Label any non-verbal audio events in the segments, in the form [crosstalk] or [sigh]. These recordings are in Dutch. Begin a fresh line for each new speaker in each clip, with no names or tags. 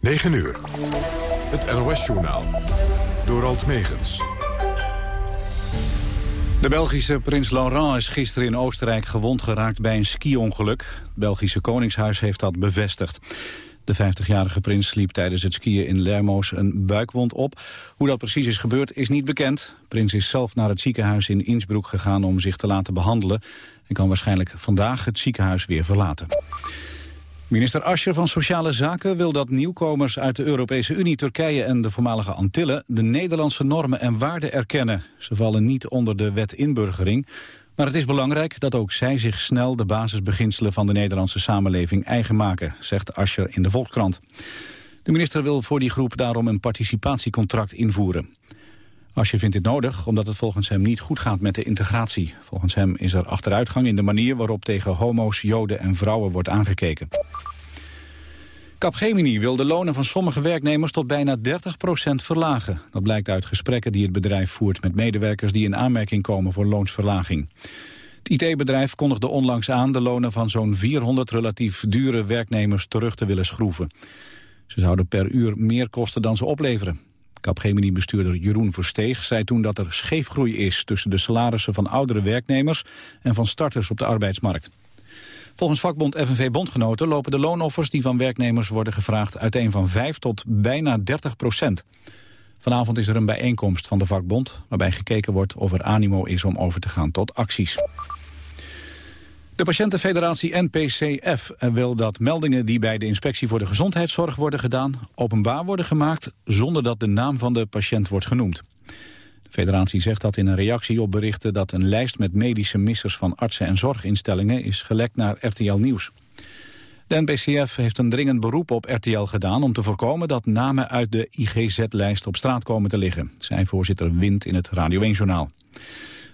9 uur. Het NOS-journaal. Door Alt Megens.
De Belgische prins Laurent is gisteren in Oostenrijk gewond geraakt bij een ski-ongeluk. Het Belgische Koningshuis heeft dat bevestigd. De 50-jarige prins liep tijdens het skiën in Lermoos een buikwond op. Hoe dat precies is gebeurd is niet bekend. Prins is zelf naar het ziekenhuis in Innsbruck gegaan om zich te laten behandelen... en kan waarschijnlijk vandaag het ziekenhuis weer verlaten. Minister Ascher van Sociale Zaken wil dat nieuwkomers uit de Europese Unie, Turkije en de voormalige Antillen de Nederlandse normen en waarden erkennen. Ze vallen niet onder de wet inburgering, maar het is belangrijk dat ook zij zich snel de basisbeginselen van de Nederlandse samenleving eigen maken, zegt Ascher in de Volkskrant. De minister wil voor die groep daarom een participatiecontract invoeren. Asje vindt dit nodig omdat het volgens hem niet goed gaat met de integratie. Volgens hem is er achteruitgang in de manier waarop tegen homo's, joden en vrouwen wordt aangekeken. Capgemini wil de lonen van sommige werknemers tot bijna 30% verlagen. Dat blijkt uit gesprekken die het bedrijf voert met medewerkers die in aanmerking komen voor loonsverlaging. Het IT-bedrijf kondigde onlangs aan de lonen van zo'n 400 relatief dure werknemers terug te willen schroeven. Ze zouden per uur meer kosten dan ze opleveren. Capgemini-bestuurder Jeroen Versteeg zei toen dat er scheefgroei is... tussen de salarissen van oudere werknemers en van starters op de arbeidsmarkt. Volgens vakbond FNV Bondgenoten lopen de loonoffers die van werknemers worden gevraagd... uiteen van 5 tot bijna 30 procent. Vanavond is er een bijeenkomst van de vakbond... waarbij gekeken wordt of er animo is om over te gaan tot acties. De patiëntenfederatie NPCF wil dat meldingen die bij de inspectie voor de gezondheidszorg worden gedaan openbaar worden gemaakt zonder dat de naam van de patiënt wordt genoemd. De federatie zegt dat in een reactie op berichten dat een lijst met medische missers van artsen en zorginstellingen is gelekt naar RTL Nieuws. De NPCF heeft een dringend beroep op RTL gedaan om te voorkomen dat namen uit de IGZ-lijst op straat komen te liggen, zei voorzitter Wind in het Radio 1-journaal.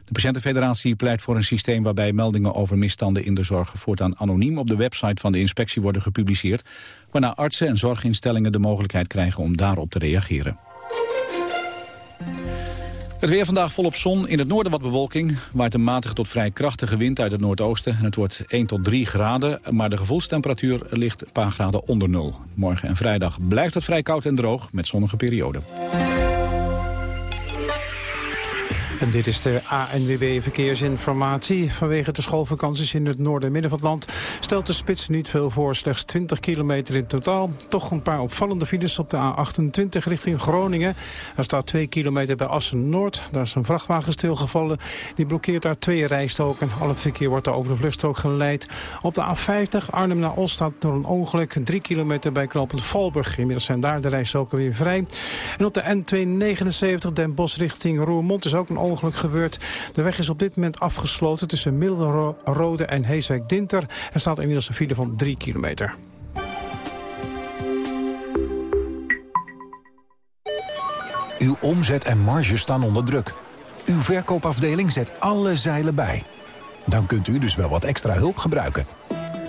De Patiëntenfederatie pleit voor een systeem waarbij meldingen over misstanden in de zorg voortaan anoniem op de website van de inspectie worden gepubliceerd, waarna artsen en zorginstellingen de mogelijkheid krijgen om daarop te reageren. Het weer vandaag volop zon. In het noorden wat bewolking. Waait een matige tot vrij krachtige wind uit het noordoosten. En het wordt 1 tot 3 graden. Maar de gevoelstemperatuur ligt een paar graden onder nul. Morgen en vrijdag blijft het vrij koud en droog met zonnige perioden.
En dit is de ANWB Verkeersinformatie. Vanwege de schoolvakanties in het noorden en midden van het land... stelt de spits niet veel voor, slechts 20 kilometer in totaal. Toch een paar opvallende files op de A28 richting Groningen. Er staat 2 kilometer bij Assen-Noord. Daar is een vrachtwagen stilgevallen. Die blokkeert daar twee rijstoken. Al het verkeer wordt daar over de vluchtstrook geleid. Op de A50 Arnhem naar Os door een ongeluk. 3 kilometer bij knooppunt Valburg. Inmiddels zijn daar de rijstoken weer vrij. En op de N279 Den Bosch richting Roermond is ook een ongeluk gebeurd. De weg is op dit moment afgesloten tussen Middelrode en Heeswijk-Dinter. Er staat inmiddels een file van 3 kilometer.
Uw omzet en marge staan onder druk. Uw verkoopafdeling zet alle zeilen bij. Dan kunt u dus wel wat extra hulp gebruiken.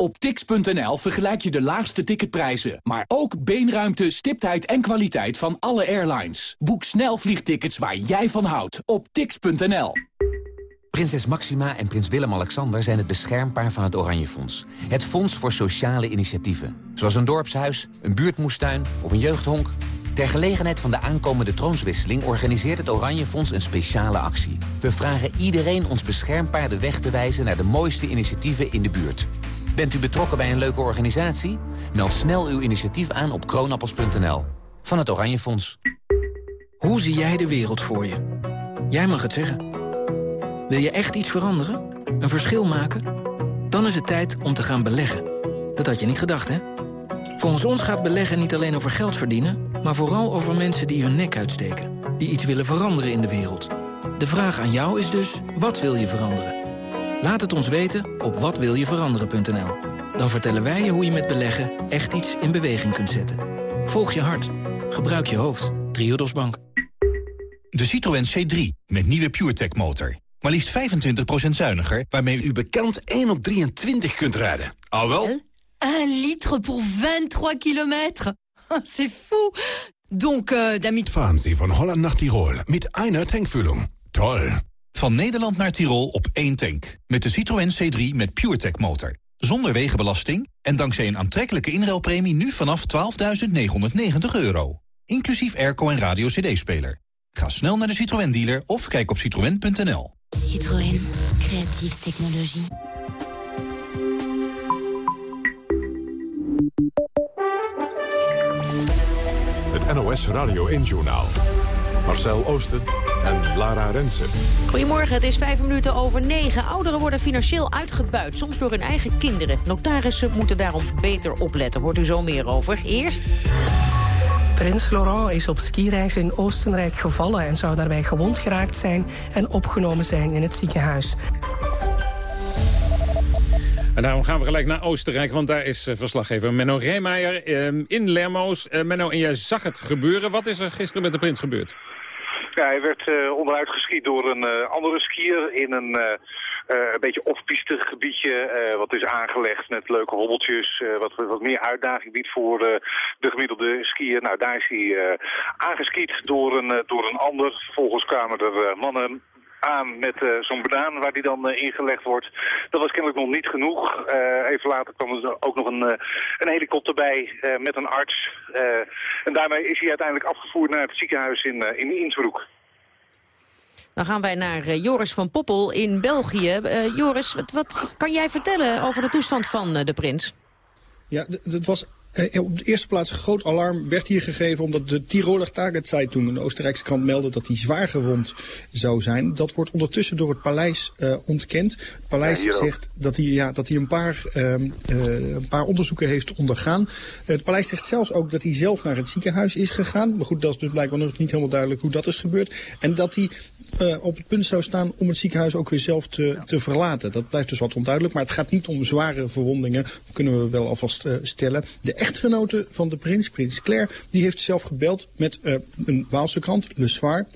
Op tix.nl vergelijk je de laagste ticketprijzen, maar ook beenruimte, stiptheid en kwaliteit van alle airlines. Boek snel vliegtickets waar jij van houdt op tix.nl.
Prinses Maxima en prins Willem-Alexander zijn het beschermpaar van het Oranje Fonds. Het fonds voor sociale initiatieven. Zoals een dorpshuis, een buurtmoestuin of een jeugdhonk. Ter gelegenheid van de aankomende troonswisseling organiseert het Oranje Fonds een speciale actie. We vragen iedereen ons beschermpaar de weg te wijzen naar de mooiste initiatieven in de buurt. Bent u betrokken bij een leuke organisatie? Meld snel uw initiatief aan op kroonappels.nl. Van het Oranje Fonds.
Hoe zie jij de wereld voor je? Jij mag het zeggen. Wil je echt iets veranderen? Een verschil maken? Dan is het tijd om te gaan beleggen. Dat had je niet gedacht, hè? Volgens ons gaat beleggen niet alleen over geld verdienen... maar vooral over mensen die hun nek uitsteken. Die iets willen veranderen in de wereld. De vraag aan jou is dus, wat wil je veranderen? Laat het ons weten op watwiljeveranderen.nl. Dan vertellen wij je hoe je met beleggen echt iets in beweging kunt zetten. Volg je hart. Gebruik je hoofd. Triodos Bank.
De Citroën C3 met nieuwe PureTech motor. maar liefst 25% zuiniger... waarmee u bekend 1 op 23 kunt rijden. Al wel?
1 liter voor 23 kilometer. [laughs] C'est fou. Donc, uh, damit...
Fahren Sie von Holland nach Tirol mit einer Tankfüllung. Toll.
Van Nederland naar Tirol op één tank. Met de Citroën C3 met PureTech motor. Zonder wegenbelasting en dankzij een aantrekkelijke inruilpremie nu vanaf 12.990 euro. Inclusief airco en radio cd-speler. Ga snel naar de Citroën dealer of kijk op citroën.nl.
Citroën. Creatieve technologie.
Het NOS Radio 1-journaal. Marcel Oosten en Lara Rensen.
Goedemorgen, het is vijf minuten over negen. Ouderen worden financieel uitgebuit, soms door hun eigen kinderen. Notarissen moeten daarom beter opletten. Hoort u zo meer over. Eerst...
Prins Laurent is op skireis in Oostenrijk gevallen... en zou daarbij gewond geraakt zijn en opgenomen zijn in het ziekenhuis.
En daarom gaan we gelijk naar Oostenrijk, want daar is uh, verslaggever Menno Reemeijer uh, in Lermoos. Uh, Menno, en jij zag het gebeuren. Wat is er gisteren met de prins gebeurd?
Hij werd uh, onderuit geschiet door een uh, andere skier in een, uh, een beetje off-piste gebiedje. wat is aangelegd met leuke hobbeltjes, wat, wat meer uitdaging biedt voor de gemiddelde skier. Nou, daar is hij aangeskiet door een, door een ander. Vervolgens kwamen er mannen aan met uh, zo'n banaan waar die dan uh, ingelegd wordt. Dat was kennelijk nog niet genoeg. Uh, even later kwam er ook nog een, een helikopter bij met een arts. en daarmee is hij uiteindelijk afgevoerd naar het ziekenhuis in, in Innsbruck.
Dan gaan wij naar Joris van Poppel in België. Joris, wat, wat, kan jij vertellen over de toestand van de prins?
Ja, het was uh, op de eerste plaats een groot alarm werd hier gegeven omdat de Tiroler Tagezeitung, een Oostenrijkse krant, meldde dat hij zwaar gewond zou zijn. Dat wordt ondertussen door het paleis uh, ontkend. Het paleis ja, zegt dat hij, ja, dat hij een, paar, uh, een paar onderzoeken heeft ondergaan. het paleis zegt zelfs ook dat hij zelf naar het ziekenhuis is gegaan. Maar goed, dat is dus blijkbaar nog niet helemaal duidelijk hoe dat is gebeurd. En dat hij uh, op het punt zou staan om het ziekenhuis ook weer zelf te, te verlaten. Dat blijft dus wat onduidelijk, maar het gaat niet om zware verwondingen. Dat kunnen we wel alvast uh, stellen. De echtgenote van de prins, prins Claire, die heeft zelf gebeld met uh, een Waalse krant, Le Soir.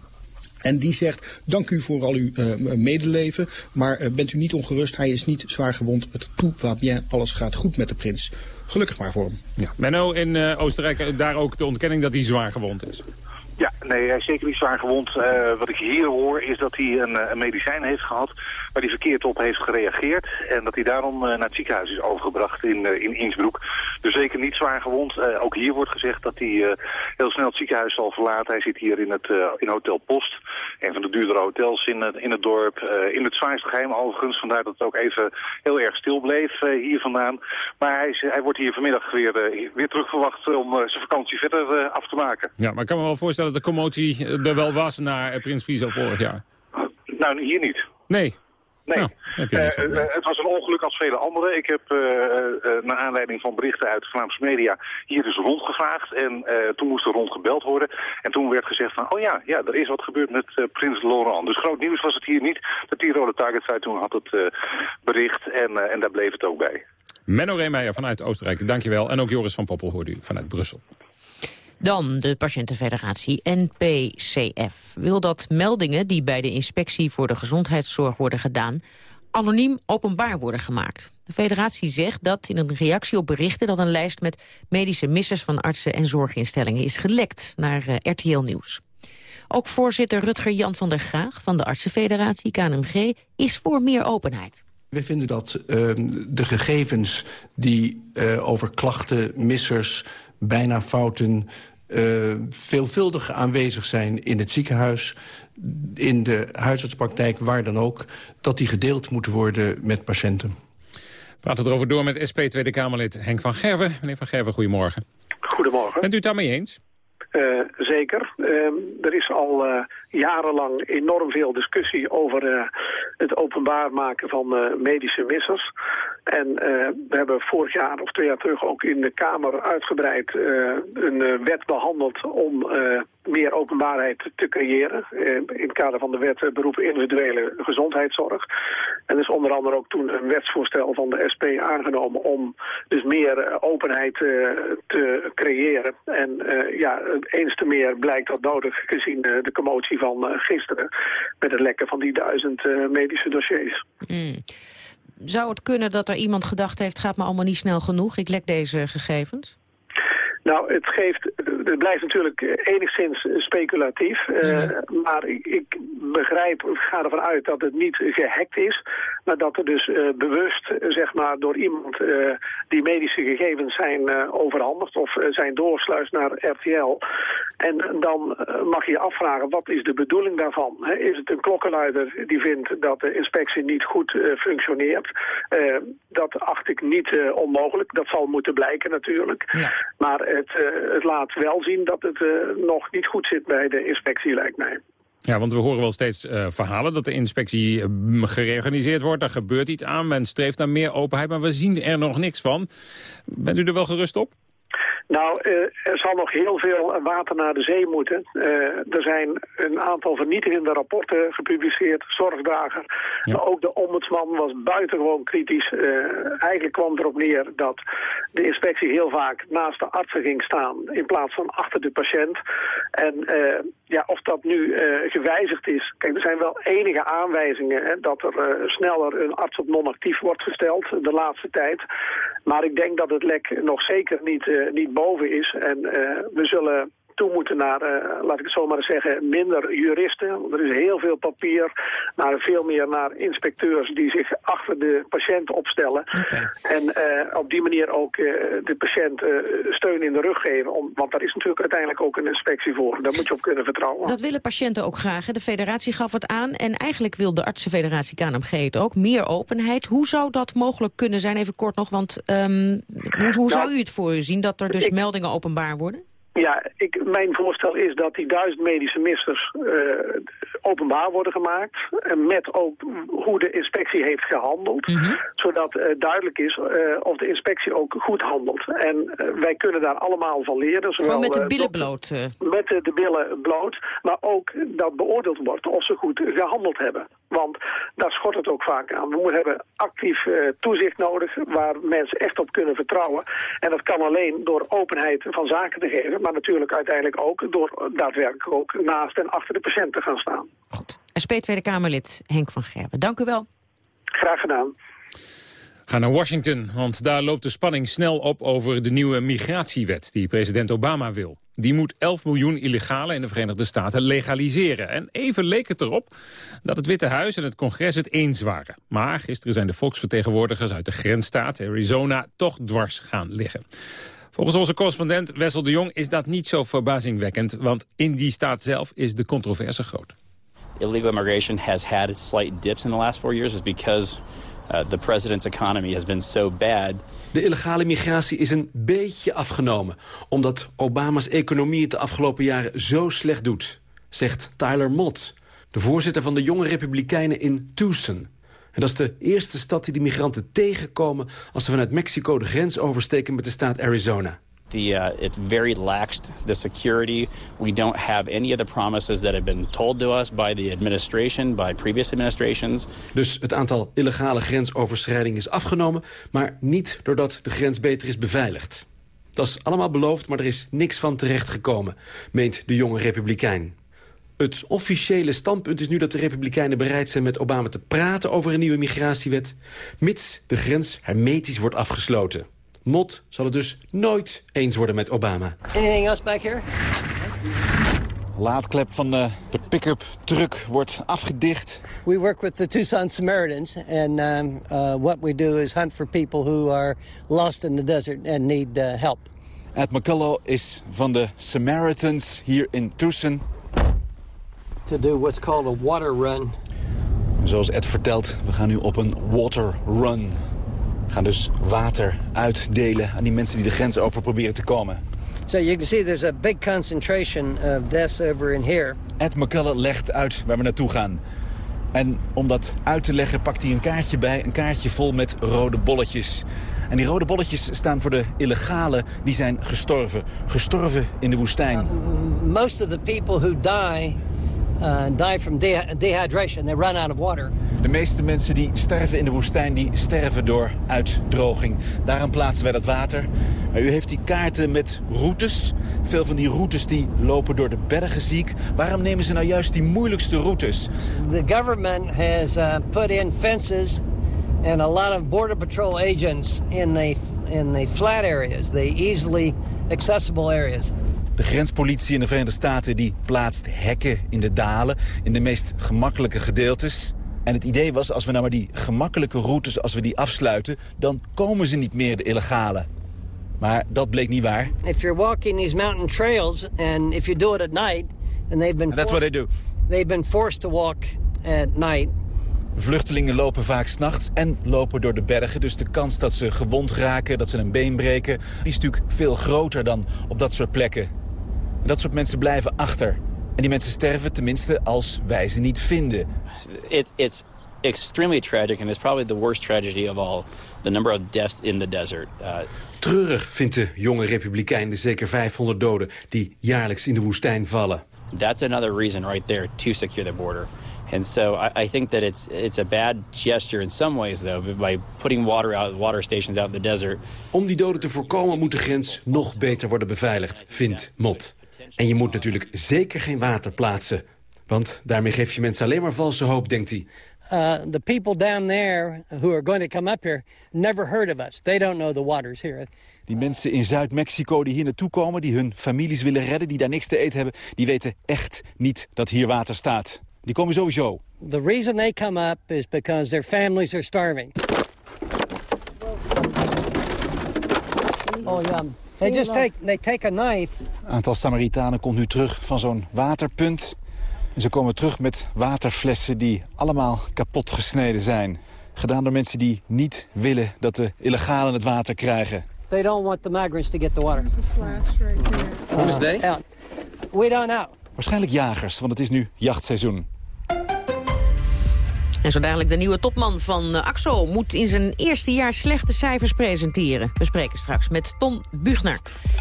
En die zegt, dank u voor al uw uh, medeleven, maar uh, bent u niet ongerust, hij is niet zwaar gewond. Het tout va bien, alles gaat goed met de prins. Gelukkig maar voor hem.
Ja. Menno, in uh, Oostenrijk daar ook de ontkenning dat hij zwaar gewond is.
Ja, nee, hij is zeker niet zwaar gewond. Uh, wat ik hier hoor is dat hij een, een medicijn heeft gehad waar hij verkeerd op heeft gereageerd. En dat hij daarom uh, naar het ziekenhuis is overgebracht in, uh, in Innsbruck. Dus zeker niet zwaar gewond. Ook hier wordt gezegd dat hij heel snel het ziekenhuis zal verlaten. Hij zit hier in, het, in Hotel Post, een van de duurdere hotels in, het, in het dorp. in het zwaarste geheim overigens, vandaar dat het ook even heel erg stil bleef hier vandaan. Maar hij, is, hij wordt hier vanmiddag weer, weer terugverwacht om zijn vakantie verder af te maken.
Ja, maar ik kan me wel voorstellen dat de commotie er wel was naar Prins Friso vorig jaar.
Nou, hier niet.
Nee.
Nee, nou, uh, het was een ongeluk als vele andere. Ik heb uh, naar aanleiding van berichten uit de Vlaamse media hier dus rondgevraagd. En toen moest er rondgebeld worden. En toen werd gezegd van, oh ja, ja er is wat gebeurd met prins Laurent. Dus groot nieuws was het hier niet. De Tirole Target zei toen had het bericht en, en daar bleef het ook bij.
Menno Reemeijer vanuit Oostenrijk, dankjewel. En ook Joris van Poppel hoorde u vanuit Brussel.
Dan de patiëntenfederatie NPCF wil dat meldingen die bij de inspectie voor de gezondheidszorg worden gedaan anoniem openbaar worden gemaakt. De federatie zegt dat in een reactie op berichten dat een lijst met medische missers van artsen en zorginstellingen is gelekt naar uh, RTL Nieuws. Ook voorzitter Rutger Jan van der Graag van de artsenfederatie KNMG is voor meer openheid.
We vinden dat uh, de gegevens die uh, over klachten, missers, bijna fouten uh, veelvuldig aanwezig zijn in het ziekenhuis... in de huisartspraktijk, waar dan ook... dat die gedeeld moeten worden met patiënten.
We praten erover door met SP Tweede Kamerlid Henk van Gerven. Meneer van Gerven, goedemorgen.
Goedemorgen.
Bent u het daarmee eens?
Uh, zeker. Uh, er is al uh, jarenlang enorm veel discussie over het openbaar maken van medische missers. En we hebben vorig jaar of twee jaar terug ook in de Kamer uitgebreid een wet behandeld om meer openbaarheid te creëren. in het kader van de wet beroep individuele gezondheidszorg. En er is onder andere ook toen een wetsvoorstel van de SP aangenomen om dus meer eh, openheid te creëren. En ja, eens te meer blijkt dat nodig gezien de commotie van gisteren met het lekken van die duizend medische dossiers.
Mm. Zou het kunnen dat er iemand gedacht heeft, gaat me allemaal niet snel genoeg, ik lek deze gegevens?
Nou, het geeft, het blijft natuurlijk enigszins speculatief. Uh, maar ik, ik, begrijp, ik ga ervan uit dat het niet gehackt is. Maar dat er dus uh, bewust, zeg maar, door iemand uh, die medische gegevens zijn overhandigd of zijn doorsluist naar RTL. En dan mag je je afvragen, wat is de bedoeling daarvan? He, is het een klokkenluider die vindt dat de inspectie niet goed functioneert? dat acht ik niet onmogelijk. Dat zal moeten blijken natuurlijk. Ja. Maar het, uh, het, laat wel zien dat het uh, nog niet goed zit bij de inspectie, lijkt mij.
Ja, want we horen wel steeds uh, verhalen dat de inspectie gereorganiseerd wordt. Er gebeurt iets aan, men streeft naar meer openheid, maar we zien er nog niks van. Bent u er wel gerust op?
Nou, uh, er zal nog heel veel water naar de zee moeten. Uh, er zijn een aantal vernietigende rapporten gepubliceerd. Ja. Maar ook de ombudsman was buitengewoon kritisch. Uh, eigenlijk kwam erop neer dat de inspectie heel vaak naast de artsen ging staan... in plaats van achter de patiënt. En ja, of dat nu gewijzigd is... Kijk, er zijn wel enige aanwijzingen hè, dat er sneller een arts op non-actief wordt gesteld de laatste tijd. Maar ik denk dat het lek nog zeker niet, niet boven is. En we zullen toe moeten naar, uh, laat ik het zo maar zeggen, minder juristen. Er is heel veel papier, maar veel meer naar inspecteurs die zich achter de patiënt opstellen. Okay. En uh, op die manier ook uh, de patiënt steun in de rug geven. Om, want daar is natuurlijk uiteindelijk ook een inspectie voor. Daar moet je op kunnen vertrouwen.
Dat willen patiënten ook graag. Hè? De federatie gaf het aan. En eigenlijk wil de artsenfederatie KNMG het ook. Meer openheid. Hoe zou dat mogelijk kunnen zijn? Even kort nog, want um, hoe, hoe zou nou, u het voor u zien dat er dus ik, meldingen openbaar worden?
Ja, ik, mijn voorstel is dat die duizend medische misters uh, openbaar worden gemaakt. En met ook hoe de inspectie heeft gehandeld. Mm -hmm. Zodat uh, duidelijk is uh, of de inspectie ook goed handelt. En wij kunnen daar allemaal van leren.
Zowel, met de billen bloot?
Met de, de billen bloot. Maar ook dat beoordeeld wordt of ze goed gehandeld hebben. Want daar schort het ook vaak aan. We hebben actief uh, toezicht nodig waar mensen echt op kunnen vertrouwen. En dat kan alleen door openheid van zaken te geven. Maar natuurlijk uiteindelijk ook door daadwerkelijk ook naast en achter de patiënt te gaan staan.
Goed. SP Tweede Kamerlid Henk van Gerwen. Dank u wel.
Graag gedaan.
Ga naar Washington, want daar loopt de spanning snel op over de nieuwe migratiewet die president Obama wil. Die moet 11 miljoen illegalen in de Verenigde Staten legaliseren. En even leek het erop dat het Witte Huis en het congres het eens waren. Maar gisteren zijn de volksvertegenwoordigers uit de grensstaat Arizona toch dwars gaan liggen. Volgens onze correspondent Wessel de Jong is dat niet zo verbazingwekkend... want in die staat zelf is de controverse groot.
Illegal immigration has had its slight dips in the last four years... is because the president's economy has been so bad.
De illegale migratie is een beetje afgenomen... omdat Obama's economie het de afgelopen jaren zo slecht doet... zegt Tyler Mott, de voorzitter van de jonge republikeinen in Tucson... En dat is de eerste stad die de migranten tegenkomen... als ze vanuit Mexico de grens oversteken met de staat Arizona.
The, uh, it's very laxed, the security. We don't have any of the promises that have been told to us by the administration, by previous administrations.
Dus het aantal illegale grensoverschrijdingen is afgenomen... maar niet doordat de grens beter is beveiligd. Dat is allemaal beloofd, maar er is niks van terechtgekomen... meent de jonge republikein. Het officiële standpunt is nu dat de Republikeinen bereid zijn met Obama te praten over een nieuwe migratiewet, mits de grens hermetisch wordt afgesloten. Mot zal het dus nooit eens worden met Obama.
Anything else back here?
Laadklep van de, de pick-up truck wordt afgedicht.
We work with the Tucson Samaritans and um, uh, what we do is hunt for people who are lost in the desert and need uh, help.
Ed McCullough is van de Samaritans hier in Tucson
to do what's called a water run.
Zoals Ed vertelt, we gaan nu op een water run. Gaan dus water uitdelen aan die mensen die de grens over proberen te komen.
So you can see there's a big concentration of deaths over in here.
Ed McCullough legt uit waar we naartoe gaan. En om dat uit te leggen pakt hij een kaartje bij, een kaartje vol met rode bolletjes. En die rode bolletjes staan voor de illegalen die zijn gestorven. Gestorven in de woestijn.
Most of the people who die uh, die from de dehydration. They run out of water.
De meeste mensen die sterven in de woestijn, die sterven door uitdroging. Daarom plaatsen wij dat water. Maar u heeft die kaarten met routes. Veel van die routes die lopen door de bergen ziek. Waarom nemen ze nou juist die moeilijkste routes?
The government has uh, put in fences and a lot of border patrol agents in the in the flat areas, the easily accessible areas.
De grenspolitie in de Verenigde Staten die plaatst hekken in de dalen, in de meest gemakkelijke gedeeltes. En het idee was, als we nou maar die gemakkelijke routes, als we die afsluiten, dan komen ze niet meer, de illegale. Maar dat bleek niet waar.
If you're walking these mountain trails and if you do it at night, and they've been
that's what they do.
They've been forced to walk at night.
Vluchtelingen lopen vaak s'nachts en lopen door de bergen. Dus de kans dat ze gewond raken, dat ze een been breken... die is natuurlijk veel groter dan op dat soort plekken. En dat soort mensen blijven achter. En die mensen sterven tenminste als wij ze niet vinden.
It, it's extremely tragic and it's probably the worst tragedy of all. The number of deaths in the desert. Uh,
Treurig vindt de jonge republikein de zeker 500 doden die jaarlijks in de woestijn vallen.
That's another reason right there to secure the border. And so I, I, think that it's it's a bad gesture in some ways, though, by putting water out, water stations out in the desert.
Om die doden te voorkomen moet de grens nog beter worden beveiligd, vindt Mott. En je moet natuurlijk zeker geen water plaatsen. Want daarmee geef je mensen alleen maar valse hoop, denkt hij.
Uh, the people down there who are going to come up here never heard of us. They don't know the waters here.
Die mensen in Zuid-Mexico die hier naartoe komen, die hun families willen redden, die daar niks te eten hebben, die weten echt niet dat hier water staat. Die komen sowieso.
The reason they come up is because their families are starving. Oh ja. They just take, they take a knife.
Een aantal Samaritanen komt nu terug van zo'n waterpunt. En ze komen terug met waterflessen die allemaal kapot gesneden zijn. Gedaan door mensen die niet willen dat de illegalen het water krijgen.
They don't want the migrants to get the water.
There's a slash right there.
Who is they?
We don't know.
Waarschijnlijk jagers, want het is nu jachtseizoen.
En zo dadelijk de nieuwe topman van uh, AXO moet in zijn eerste jaar slechte cijfers presenteren. We spreken straks met Ton Buchner.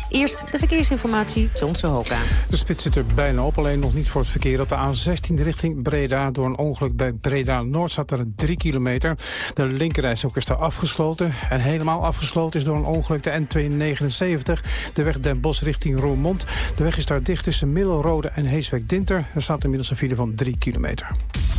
Eerst de verkeersinformatie, Johnse Hoka.
De spits zit er bijna op, alleen nog niet voor het verkeer. Op de A16 richting Breda, door een ongeluk bij Breda-Noord staat er 3 kilometer. De linkerrijstrook is daar afgesloten. En helemaal afgesloten is door een ongeluk de N279. De weg Den Bosch richting Roermond. De weg is daar dicht tussen Middelrode en Heeswijk-Dinter. Er staat inmiddels een file van 3 kilometer.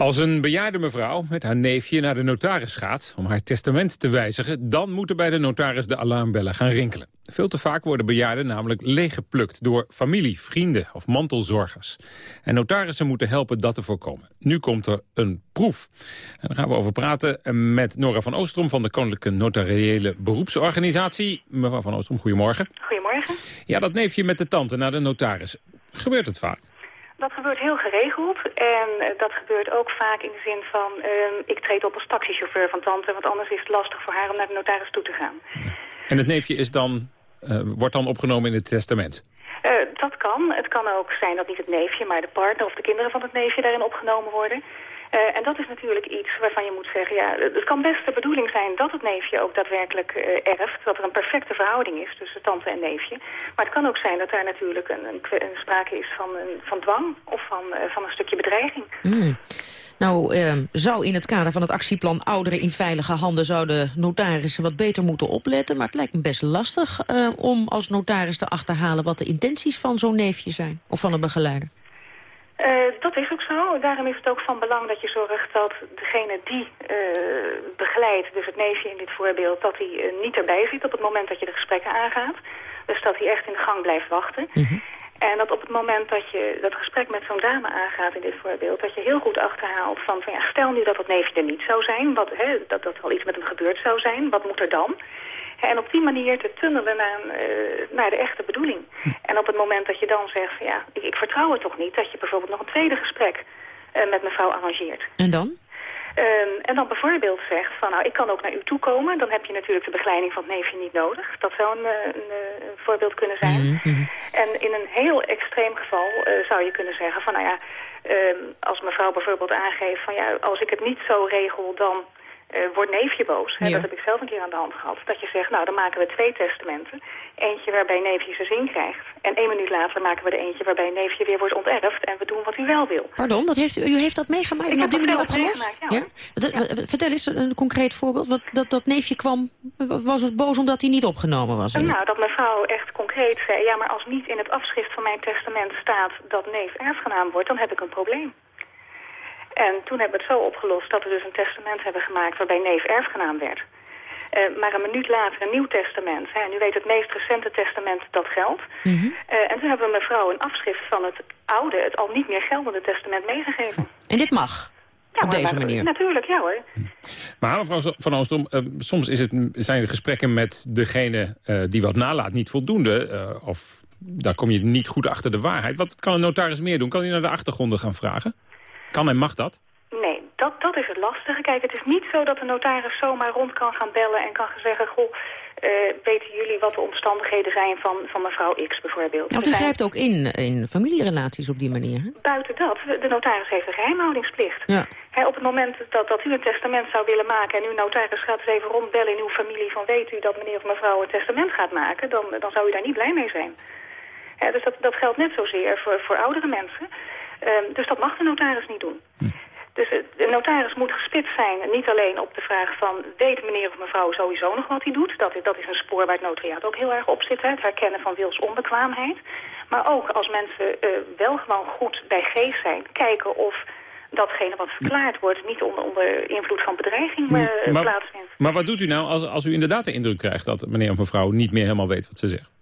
Als een bejaarde mevrouw met haar neefje naar de notaris gaat om haar testament te wijzigen, dan moeten bij de notaris de alarmbellen gaan rinkelen. Veel te vaak worden bejaarden namelijk leeggeplukt door familie, vrienden of mantelzorgers. En notarissen moeten helpen dat te voorkomen. Nu komt er een proef. En daar gaan we over praten met Nora van Oostrom van de Koninklijke Notariële Beroepsorganisatie. Mevrouw van Oostrom, goedemorgen.
Goedemorgen.
Ja, dat neefje met de tante naar de notaris. Gebeurt het vaak?
Dat gebeurt heel geregeld en uh, dat gebeurt ook vaak in de zin van... Uh, ik treed op als taxichauffeur van tante, want anders is het lastig voor haar om naar de notaris toe te gaan.
En het neefje is dan, uh, wordt dan opgenomen in het testament?
dat kan. Het kan ook zijn dat niet het neefje, maar de partner of de kinderen van het neefje daarin opgenomen worden. Uh, en dat is natuurlijk iets waarvan je moet zeggen, ja, het kan best de bedoeling zijn dat het neefje ook daadwerkelijk uh, erft. Dat er een perfecte verhouding is tussen tante en neefje. Maar het kan ook zijn dat daar natuurlijk een, een, sprake is van, een, van dwang of van, uh, van een stukje bedreiging.
Mm. Nou, eh, zou in het kader van het actieplan Ouderen in Veilige Handen... zouden notarissen wat beter moeten opletten. Maar het lijkt me best lastig uh, om als notaris te achterhalen... wat de intenties van zo'n neefje zijn, of van een begeleider.
Uh, dat is ook zo. Daarom is het ook van belang dat je zorgt dat degene die uh, begeleidt, dus het neefje in dit voorbeeld, dat hij uh, niet erbij zit op het moment dat je de gesprekken aangaat. Dus dat hij echt in de gang blijft wachten. -hmm. En dat op het moment dat je dat gesprek met zo'n dame aangaat in dit voorbeeld... dat je heel goed achterhaalt van, van ja, stel nu dat dat neefje er niet zou zijn... Wat, hè, dat, dat er al iets met hem gebeurd zou zijn, wat moet er dan? En op die manier te tunnelen naar, uh, naar de echte bedoeling. En op het moment dat je dan zegt, van, ja, ik, ik vertrouw het toch niet... dat je bijvoorbeeld nog een tweede gesprek uh, met mevrouw arrangeert.
En dan?
Um, en dan bijvoorbeeld zegt van, nou, ik kan ook naar u toe komen. Dan heb je natuurlijk de begeleiding van het neefje niet nodig. Dat zou een, een, een voorbeeld kunnen zijn. Mm -hmm. En in een heel extreem geval uh, zou je kunnen zeggen van, nou ja, um, als mevrouw bijvoorbeeld aangeeft van, ja, als ik het niet zo regel, dan eh, wordt neefje boos. Hè,
Ja.
Dat heb ik zelf een keer aan de hand gehad. Dat je zegt, nou dan maken we twee testamenten. Eentje waarbij neefje zijn zin krijgt. En één minuut later maken we er eentje waarbij neefje weer wordt onterfd. En we doen wat u wel wil.
Pardon, dat heeft, u heeft dat meegemaakt
Ik
en op die manier opgelost?
ja,
wat- Vertel eens een concreet voorbeeld. Wat, dat, dat neefje kwam, was dus boos omdat hij niet opgenomen was.
Nou, dat mevrouw echt concreet zei... ja, maar als niet in het afschrift van mijn testament staat dat neef erfgenaam wordt... dan heb ik een probleem. En toen hebben we het zo opgelost dat we dus een testament hebben gemaakt... waarbij neef erfgenaam werd. Eh, maar een minuut later een nieuw testament. Hè, en u weet het meest recente testament dat geldt.
Mhm.
Eh, en toen hebben we mevrouw een afschrift van het oude... het al niet meer geldende testament meegegeven.
En dit mag?
Ja,
op deze manier?
Natuurlijk, ja hoor.
Maar mevrouw Van Oostrom, eh, soms is het, zijn de gesprekken met degene eh, die wat nalaat niet voldoende. eh, of daar kom je niet goed achter de waarheid. Wat kan een notaris meer doen? Kan hij naar de achtergronden gaan vragen? Kan en mag dat?
Nee, dat, dat is het lastige. Kijk, het is niet zo dat de notaris zomaar rond kan gaan bellen en kan zeggen... goh, eh, weten jullie wat de omstandigheden zijn van, van mevrouw X bijvoorbeeld?
Want u grijpt ook in, in familierelaties op die manier. Hè?
Buiten dat, de notaris heeft een geheimhoudingsplicht.
Ja.
Op het moment dat, dat u een testament zou willen maken... en uw notaris gaat eens even rondbellen in uw familie... van weet u dat meneer of mevrouw een testament gaat maken... dan, dan zou u daar niet blij mee zijn. Hè, dus dat, dat geldt net zozeer voor, voor oudere mensen. Ehm, dus dat mag de notaris niet doen. Dus eh, de notaris moet gespitst zijn, niet alleen op de vraag van... weet meneer of mevrouw sowieso nog wat hij doet? Dat is, dat is een spoor waar het notariaat ook heel erg op zit, hè? het herkennen van wilsonbekwaamheid. Maar ook als mensen eh, wel gewoon goed bij geest zijn, kijken of datgene wat verklaard wordt... niet onder, onder invloed van bedreiging
maar,
plaatsvindt.
maar wat doet u nou als, als u inderdaad de indruk krijgt... dat meneer of mevrouw niet meer helemaal weet wat ze zegt?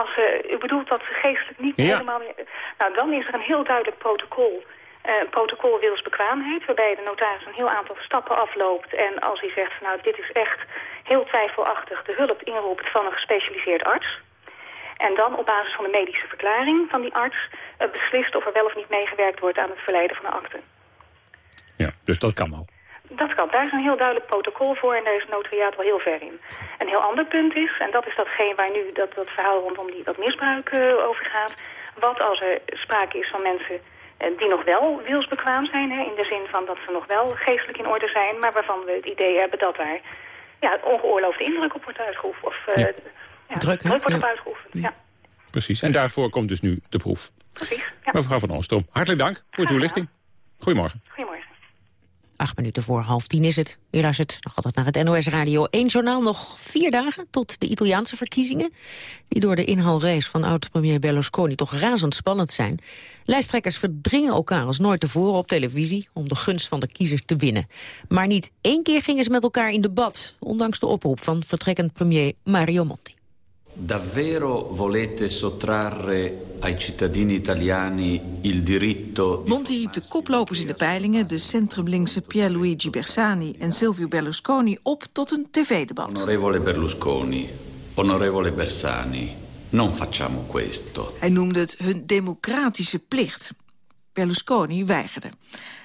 Als eh, u bedoelt dat ze geestelijk niet
Ja.
helemaal... meer- Nou, dan is er een heel duidelijk protocol. Eh, een protocol wilsbekwaamheid, waarbij de notaris een heel aantal stappen afloopt. En als hij zegt, van, nou, dit is echt heel twijfelachtig, de hulp inroept van een gespecialiseerd arts. En dan op basis van de medische verklaring van die arts... eh, beslist of er wel of niet meegewerkt wordt aan het verleiden van de akte.
Ja, dus dat kan al.
Dat kan. Daar is een heel duidelijk protocol voor en daar is het notariaat wel heel ver in. Een heel ander punt is, en dat is datgene waar nu dat, dat verhaal rondom die, dat misbruik eh, over gaat. Wat als er sprake is van mensen eh, die nog wel wilsbekwaam zijn, hè, in de zin van dat ze nog wel geestelijk in orde zijn, maar waarvan we het idee hebben dat daar ja, ongeoorloofde indruk op wordt uitgeoefend. Of eh, ja,
Druk,
wordt op
Ja.
uitgeoefend. Ja.
Precies. En daarvoor komt dus nu de proef.
Precies.
Mevrouw Van Oostrom, hartelijk dank voor uw toelichting. Goedemorgen.
Goedemorgen.
Acht minuten voor half tien is het. U luistert nog altijd naar het NOS Radio 1 journaal. Nog vier dagen tot de Italiaanse verkiezingen. Die door de inhaalrace van oud-premier Berlusconi toch razendspannend zijn. Lijsttrekkers verdringen elkaar als nooit tevoren op televisie... om de gunst van de kiezers te winnen. Maar niet één keer gingen ze met elkaar in debat... ondanks de oproep van vertrekkend premier Mario Monti.
Davvero volete sottrarre ai cittadini italiani il diritto di...
Monti riep de koplopers in de peilingen, de centrumlinkse Pierluigi Bersani en Silvio Berlusconi, op tot een tv-debat.
Onorevole Berlusconi, onorevole Bersani, non facciamo questo.
Hij noemde het hun democratische plicht. Berlusconi weigerde.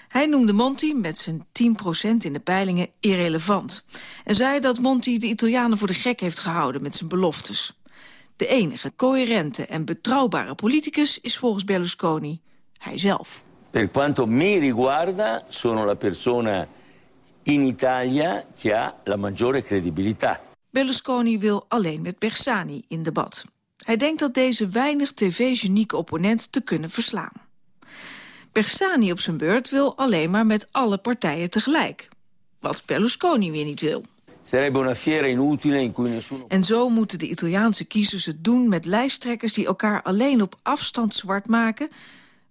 Hij noemde Monti met zijn 10% in de peilingen irrelevant. En zei dat Monti de Italianen voor de gek heeft gehouden met zijn beloftes. De enige coherente en betrouwbare politicus is volgens Berlusconi hijzelf.
Per quanto mi riguarda, sono la persona in Italia che ha la maggiore credibilità.
Berlusconi wil alleen met Bersani in debat. Hij denkt dat deze weinig tv-genieke opponent te kunnen verslaan. Bersani op zijn beurt wil alleen maar met alle partijen tegelijk. Wat Berlusconi weer niet wil.
Sarebbe una fiera inutile in cui nessuno...
En zo moeten de Italiaanse kiezers het doen met lijsttrekkers... die elkaar alleen op afstand zwart maken...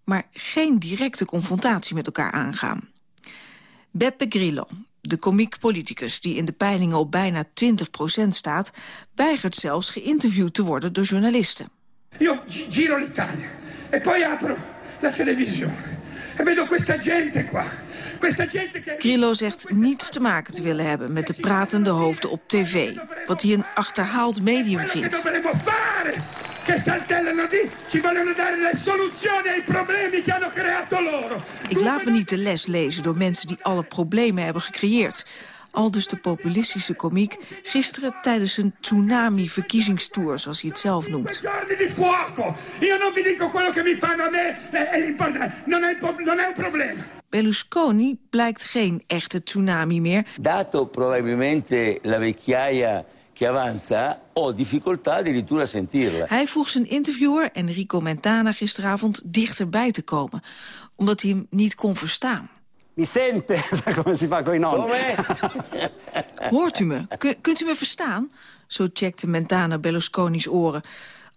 maar geen directe confrontatie met elkaar aangaan. Beppe Grillo, de komiek politicus die in de peilingen op bijna 20% staat... weigert zelfs geïnterviewd te worden door journalisten.
Io gi- giro l'Italia e poi apro la televisione e vedo questa gente qua.
Grillo zegt niets te maken te willen hebben met de pratende hoofden op tv... wat hij een achterhaald medium vindt. Ik laat me niet de les lezen door mensen die alle problemen hebben gecreëerd. Al dus de populistische komiek gisteren tijdens een tsunami-verkiezingstour, zoals hij het zelf noemt.
Non è un problema.
Berlusconi blijkt geen echte tsunami meer.
Dato probabilmente la vecchiaia che avanza, ho difficoltà addirittura a sentirla.
Hij vroeg zijn interviewer Enrico Mentana gisteravond dichterbij te komen, omdat hij hem niet kon verstaan.
Mi sente, [laughs] come si fa con i nonni.
Hoort u me? Kun- kunt u me verstaan? Zo checkte Mentana Berlusconi's oren.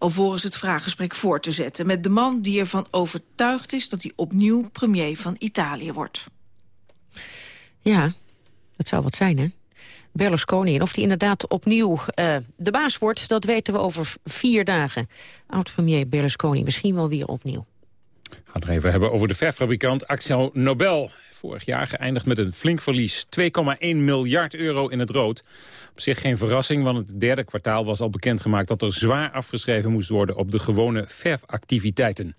Alvorens het vraaggesprek voor te zetten met de man die ervan overtuigd is dat hij opnieuw premier van Italië wordt.
Ja, dat zou wat zijn, hè? Berlusconi. En of hij inderdaad opnieuw eh, de baas wordt, dat weten we over vier dagen. Oud-premier Berlusconi misschien wel weer opnieuw.
We gaan het nog even hebben over de verfabrikant Axel Nobel. Vorig jaar geëindigd met een flink verlies. 2,1 miljard euro in het rood. Op zich geen verrassing, want het derde kwartaal was al bekendgemaakt... dat er zwaar afgeschreven moest worden op de gewone verfactiviteiten.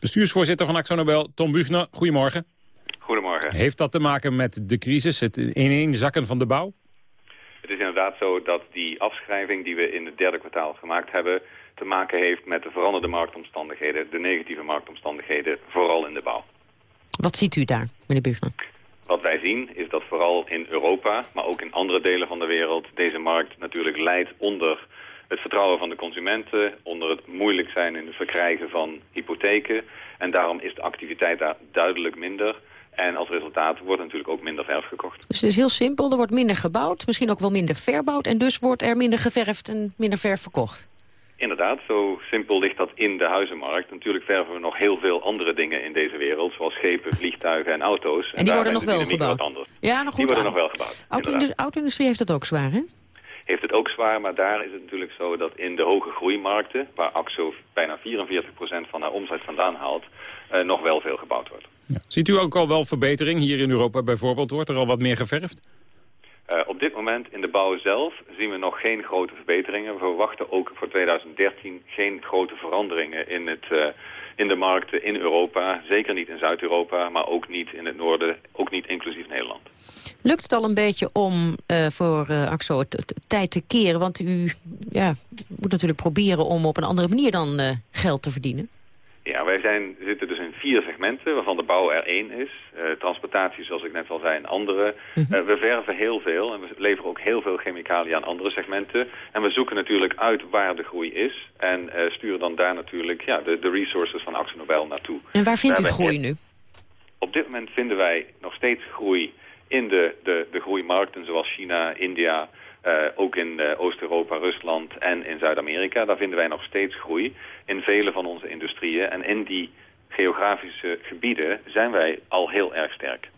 Bestuursvoorzitter van Axel Nobel, Tom Buchner, goedemorgen.
Goedemorgen.
Heeft dat te maken met de crisis, het ineenzakken van de bouw?
Het is inderdaad zo dat die afschrijving die we in het derde kwartaal gemaakt hebben... te maken heeft met de veranderde marktomstandigheden, de negatieve marktomstandigheden, vooral in de bouw.
Wat ziet u daar, meneer Buchner?
Wat wij zien is dat vooral in Europa, maar ook in andere delen van de wereld... deze markt natuurlijk leidt onder het vertrouwen van de consumenten... onder het moeilijk zijn in het verkrijgen van hypotheken. En daarom is de activiteit daar duidelijk minder... En als resultaat wordt natuurlijk ook minder verf gekocht.
Dus het is heel simpel, er wordt minder gebouwd, misschien ook wel minder verbouwd... en dus wordt er minder geverfd en minder verf verkocht.
Inderdaad, zo simpel ligt dat in de huizenmarkt. Natuurlijk verven we nog heel veel andere dingen in deze wereld... zoals schepen, vliegtuigen en auto's.
En die worden nog wel
gebouwd.
Ja, nog
Die
goed.
worden nog wel gebouwd.
Auto-industrie auto-industrie heeft het ook zwaar, hè?
Heeft het ook zwaar, maar daar is het natuurlijk zo dat in de hoge groeimarkten... waar AXO bijna 44% van haar omzet vandaan haalt... eh, nog wel veel gebouwd wordt.
Ziet u ook al wel verbetering? Hier in Europa bijvoorbeeld wordt er al wat meer geverfd?
Eh, op dit moment in de bouw zelf zien we nog geen grote verbeteringen. We verwachten ook voor 2013 geen grote veranderingen in, het, eh, in de markten in Europa. Zeker niet in Zuid-Europa, maar ook niet in het noorden, ook niet inclusief Nederland.
Lukt het al een beetje om eh, voor AXO het, tijd te keren? Want u ja, moet natuurlijk proberen om op een andere manier dan geld te verdienen.
Ja, wij zijn, zitten dus vier segmenten, waarvan de bouw er één is. Eh, transportatie, zoals ik net al zei, een andere. Eh, we verven heel veel en we leveren ook heel veel chemicaliën aan andere segmenten. En we zoeken natuurlijk uit waar de groei is. En eh, sturen dan daar natuurlijk ja, de, de resources van Axo Nobel naartoe.
En waar vindt u groei nu?
Op dit moment vinden wij nog steeds groei in de, de, de groeimarkten zoals China, India... ook in Oost-Europa, Rusland en in Zuid-Amerika. Daar vinden wij nog steeds groei in vele van onze industrieën. En in die geografische gebieden zijn wij al heel erg sterk.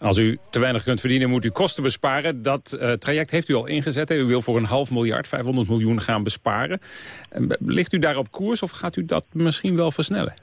Als u te weinig kunt verdienen, moet u kosten besparen. Dat eh, traject heeft u al ingezet. Hè? U wil voor een half miljard, 500 miljoen gaan besparen. Eh, Ligt u daar op koers of gaat u dat misschien wel versnellen?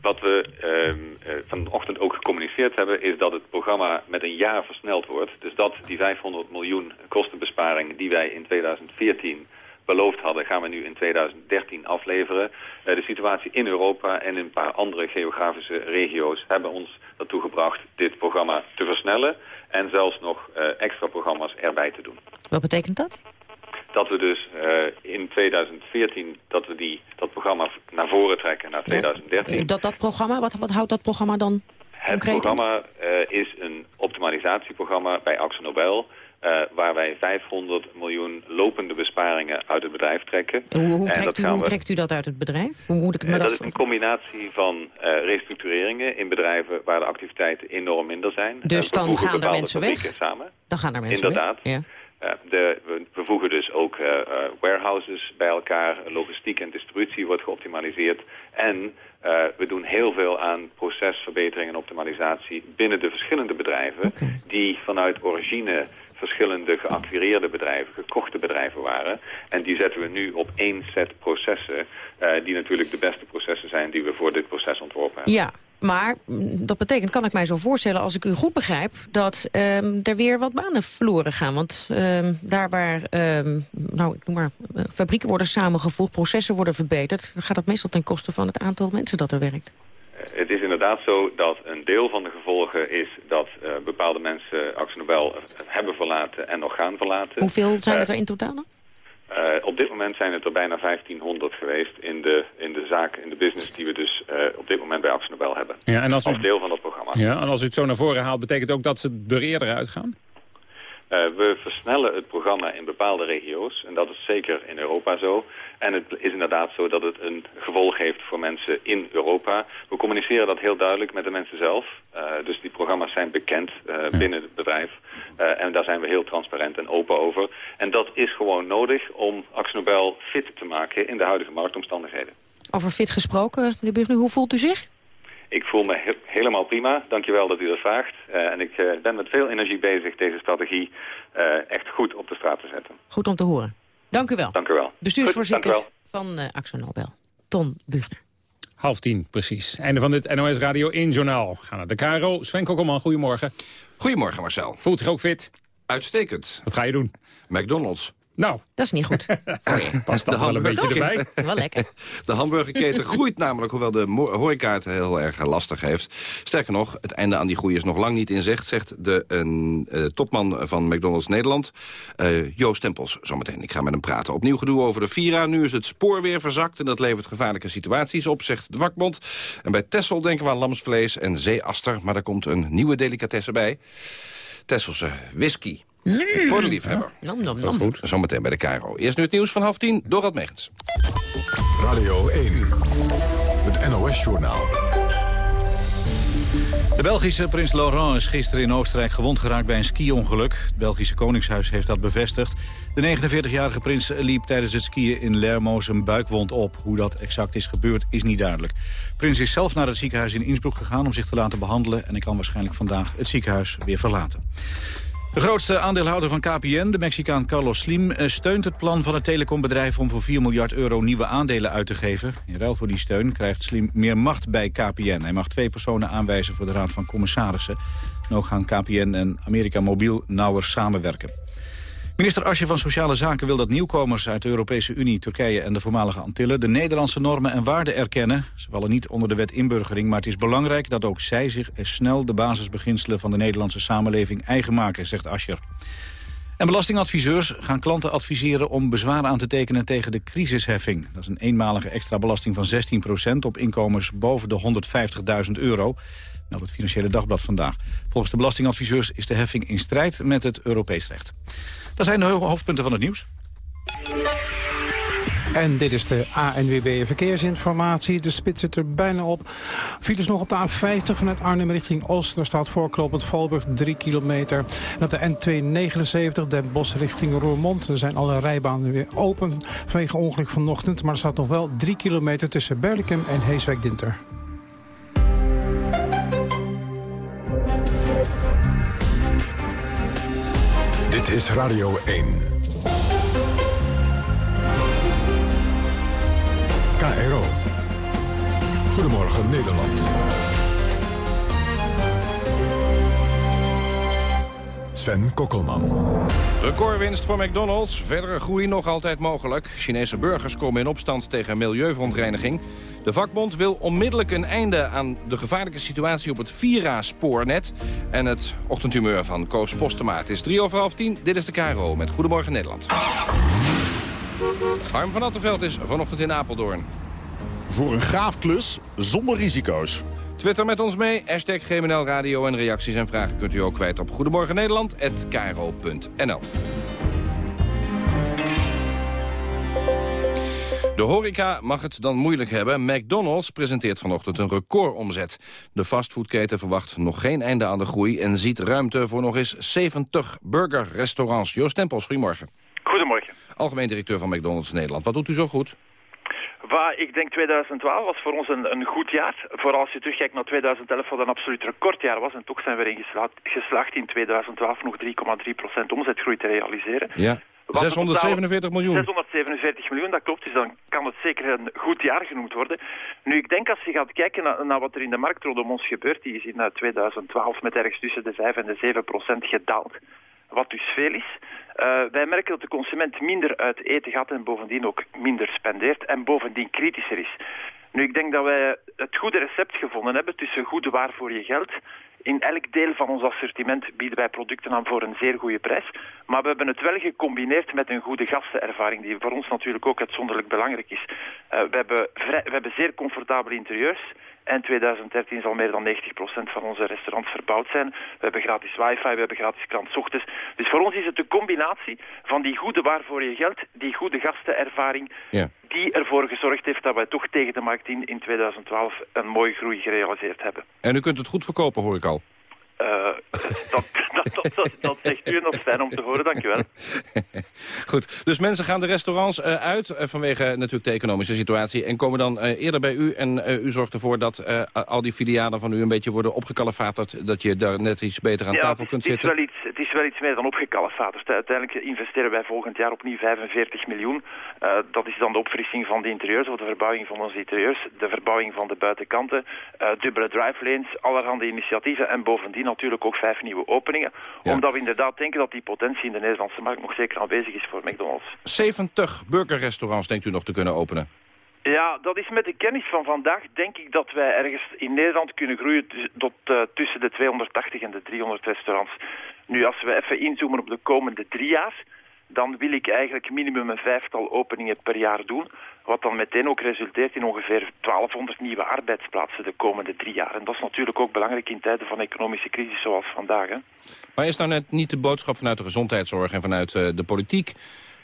Wat we ehm, eh, vanochtend ook gecommuniceerd hebben... is dat het programma met een jaar versneld wordt. Dus dat die 500 miljoen kostenbesparing die wij in 2014 beloofd hadden... gaan we nu in 2013 afleveren. Eh, de situatie in Europa en in een paar andere geografische regio's... hebben ons ertoe gebracht dit programma te versnellen... en zelfs nog eh, extra programma's erbij te doen.
Wat betekent dat?
Dat we dus eh, in 2014 dat we die, dat programma naar voren trekken naar 2013.
Eh, Dat, dat programma, wat, wat houdt dat programma dan
Het
concreet
programma is een optimalisatieprogramma bij Axo Nobel... eh, waar wij 500 miljoen lopende besparingen uit het bedrijf trekken.
Hoe, hoe,
En
trekt, u, hoe
we-
trekt u dat uit het bedrijf? Hoe moet ik me
eh,
dat...
dat is een combinatie van eh, restructureringen in bedrijven waar de activiteiten enorm minder zijn.
Dus dan gaan er mensen weg?
Samen.
Dan gaan er mensen
Inderdaad.
weg. Ja.
Eh, de, we, we voegen dus ook eh, eh, warehouses bij elkaar. Logistiek en distributie wordt geoptimaliseerd. En we doen heel veel aan procesverbetering en optimalisatie binnen de verschillende bedrijven. Die vanuit origine verschillende geacquireerde bedrijven, gekochte bedrijven waren. En die zetten we nu op één set processen. eh, die natuurlijk de beste processen zijn die we voor dit proces ontworpen hebben.
Ja, maar mm, dat betekent, kan ik mij zo voorstellen, als ik u goed begrijp... dat ehm, er weer wat banen verloren gaan. Want ehm, daar waar ehm, nou, ik noem maar, eh, fabrieken worden samengevoegd... processen worden verbeterd... dan gaat dat meestal ten koste van het aantal mensen dat er werkt.
Eh, Het is inderdaad zo dat een deel van de gevolgen is dat eh, bepaalde mensen Axo Nobel eh, hebben verlaten en nog gaan verlaten.
Hoeveel zijn
Eh,
het er in totaal dan?
eh, op dit moment zijn het er bijna 1500 geweest in de, in de zaak, in de business die we dus eh, op dit moment bij Axo Nobel hebben.
Ja, en als u-
Als deel van dat programma.
Ja, en als u het zo naar voren haalt, betekent ook dat ze er eerder uitgaan?
Uh, we versnellen het programma in bepaalde regio's. En dat is zeker in Europa zo. En het is inderdaad zo dat het een gevolg heeft voor mensen in Europa. We communiceren dat heel duidelijk met de mensen zelf. Uh, dus die programma's zijn bekend uh, binnen het bedrijf. en daar zijn we heel transparant en open over. En dat is gewoon nodig om Axnobel fit te maken in de huidige marktomstandigheden.
Over fit gesproken, meneer hoe voelt u zich?
Ik voel me he helemaal prima. Dankjewel dat u dat vraagt. Uh, en ik uh, ben met veel energie bezig deze strategie uh, echt goed op de straat te zetten.
Goed om te horen. Dank u wel.
Dank u wel.
Bestuursvoorzitter
Goed,
van uh, Axo Nobel. Ton Buchner.
Half tien, precies. Einde van dit NOS Radio 1-journaal. Gaan naar de KRO. Sven Kokkelman, goedemorgen.
Goedemorgen, Marcel.
Voelt zich ook fit?
Uitstekend.
Wat ga je doen?
McDonald's.
Nou.
Dat is niet goed. [laughs]
Past dat wel een beetje erbij? [laughs]
Wel lekker.
De hamburgerketen groeit namelijk, hoewel de horeca het heel erg lastig heeft. Sterker nog, het einde aan die groei is nog lang niet in zicht... zegt de een, uh, topman van McDonald's Nederland, uh, Joost Tempels, zometeen. Ik ga met hem praten. Opnieuw gedoe over de Vira. Nu is het spoor weer verzakt en dat levert gevaarlijke situaties op, zegt de vakbond. En bij Tessel denken we aan lamsvlees en zeeaster... maar er komt een nieuwe delicatesse bij. Tesselse whisky.
Mm.
Voor de liefhebber.
Nom, nom,
Dat
nom.
goed. Zometeen bij de Cairo. Eerst nu het nieuws van half tien, Dorad Megens.
Radio 1, het NOS-journaal.
De Belgische prins Laurent is gisteren in Oostenrijk gewond geraakt bij een ski-ongeluk. Het Belgische Koningshuis heeft dat bevestigd. De 49-jarige prins liep tijdens het skiën in Lermoos een buikwond op. Hoe dat exact is gebeurd is niet duidelijk. De prins is zelf naar het ziekenhuis in Innsbruck gegaan om zich te laten behandelen... en hij kan waarschijnlijk vandaag het ziekenhuis weer verlaten. De grootste aandeelhouder van KPN, de Mexicaan Carlos Slim... steunt het plan van het telecombedrijf om voor 4 miljard euro nieuwe aandelen uit te geven. In ruil voor die steun krijgt Slim meer macht bij KPN. Hij mag twee personen aanwijzen voor de Raad van Commissarissen. En ook gaan KPN en America Mobiel nauwer samenwerken. Minister Asje van Sociale Zaken wil dat nieuwkomers uit de Europese Unie, Turkije en de voormalige Antillen de Nederlandse normen en waarden erkennen. Ze vallen niet onder de wet inburgering, maar het is belangrijk dat ook zij zich snel de basisbeginselen van de Nederlandse samenleving eigen maken, zegt Ascher. En belastingadviseurs gaan klanten adviseren om bezwaar aan te tekenen tegen de crisisheffing. Dat is een eenmalige extra belasting van 16% op inkomens boven de 150.000 euro. Meldt het Financiële Dagblad vandaag. Volgens de belastingadviseurs is de heffing in strijd met het Europees recht. Dat zijn de hoofdpunten van het nieuws.
En dit is de ANWB Verkeersinformatie. De spits zit er bijna op. Files nog op de A50 vanuit Arnhem richting Oost. Daar staat voorklopend Valburg 3 kilometer. En op de N279 Den Bosch richting Roermond. Er zijn alle rijbanen weer open vanwege ongeluk vanochtend. Maar er staat nog wel 3 kilometer tussen Berlikum en Heeswijk-Dinter.
Dit is Radio 1. KRO. Goedemorgen Nederland. Sven Kokkelman.
Recordwinst voor McDonald's. Verdere groei nog altijd mogelijk. Chinese burgers komen in opstand tegen milieuverontreiniging. De vakbond wil onmiddellijk een einde aan de gevaarlijke situatie op het Vira-spoornet. En het ochtendhumeur van Koos Postema. Het is drie over half tien. Dit is de KRO met Goedemorgen Nederland. Harm van Attenveld is vanochtend in Apeldoorn.
Voor een graafklus zonder risico's.
Twitter met ons mee, hashtag GMNL Radio en reacties en vragen kunt u ook kwijt op Goedemorgen Nederland@kro.nl. De horeca mag het dan moeilijk hebben. McDonald's presenteert vanochtend een recordomzet. De fastfoodketen verwacht nog geen einde aan de groei... en ziet ruimte voor nog eens 70 burgerrestaurants. Joost Tempels, goedemorgen. Algemeen directeur van McDonald's Nederland. Wat doet u zo goed?
Waar, ik denk 2012 was voor ons een, een goed jaar. Vooral als je terugkijkt naar 2011 wat een absoluut recordjaar was. En toch zijn we erin geslaagd, geslaagd in 2012 nog 3,3% omzetgroei te realiseren.
Ja. 647 miljoen.
647 miljoen, dat klopt. Dus dan kan het zeker een goed jaar genoemd worden. Nu, ik denk als je gaat kijken naar, naar wat er in de markt rondom ons gebeurt, die is in 2012 met ergens tussen de 5 en de 7 procent gedaald. Wat dus veel is. Uh, wij merken dat de consument minder uit eten gaat en bovendien ook minder spendeert en bovendien kritischer is. Nu, ik denk dat wij het goede recept gevonden hebben tussen goede waar voor je geld. In elk deel van ons assortiment bieden wij producten aan voor een zeer goede prijs. Maar we hebben het wel gecombineerd met een goede gastenervaring, die voor ons natuurlijk ook uitzonderlijk belangrijk is. Uh, we, hebben we hebben zeer comfortabele interieurs. En 2013 zal meer dan 90% van onze restaurants verbouwd zijn. We hebben gratis wifi, we hebben gratis krant 's ochtends. Dus voor ons is het de combinatie van die goede waar voor je geld, die goede gastenervaring,
Ja.
die ervoor gezorgd heeft dat wij toch tegen de markt in in 2012 een mooie groei gerealiseerd hebben.
En u kunt het goed verkopen, hoor ik al.
Eh, [laughs] dat, dat, dat, dat, zegt u en dat is fijn om te horen, dankjewel. [laughs]
Goed, dus mensen gaan de restaurants eh, uit eh, vanwege natuurlijk de economische situatie... en komen dan eerder bij u en u zorgt ervoor dat al die filialen van u een beetje worden opgekalefaterd... dat je daar net iets beter aan tafel kunt
is, het, is
zitten.
wel iets, het is wel iets meer dan opgekalefaterd. Uiteindelijk investeren wij volgend jaar opnieuw 45 miljoen. Dat is dan de opfrissing van de interieurs, of de verbouwing van onze interieurs, de verbouwing van de buitenkanten, dubbele drive lanes, allerhande initiatieven en bovendien natuurlijk ook vijf nieuwe openingen. Omdat we inderdaad denken dat die potentie in de Nederlandse markt nog zeker aanwezig is voor McDonald's.
70 burgerrestaurants denkt u nog te kunnen openen.
Ja, dat is met de kennis van vandaag denk ik dat wij ergens in Nederland kunnen groeien tot eh, tussen de 280 en de 300 restaurants. Nu, als we even inzoomen op de komende drie jaar, dan wil ik eigenlijk minimum een vijftal openingen per jaar doen. Wat dan meteen ook resulteert in ongeveer 1200 nieuwe arbeidsplaatsen de komende drie jaar. En dat is natuurlijk ook belangrijk in tijden van economische crisis zoals vandaag. Hè.
Maar is nou net niet de boodschap vanuit de gezondheidszorg en vanuit eh, de politiek...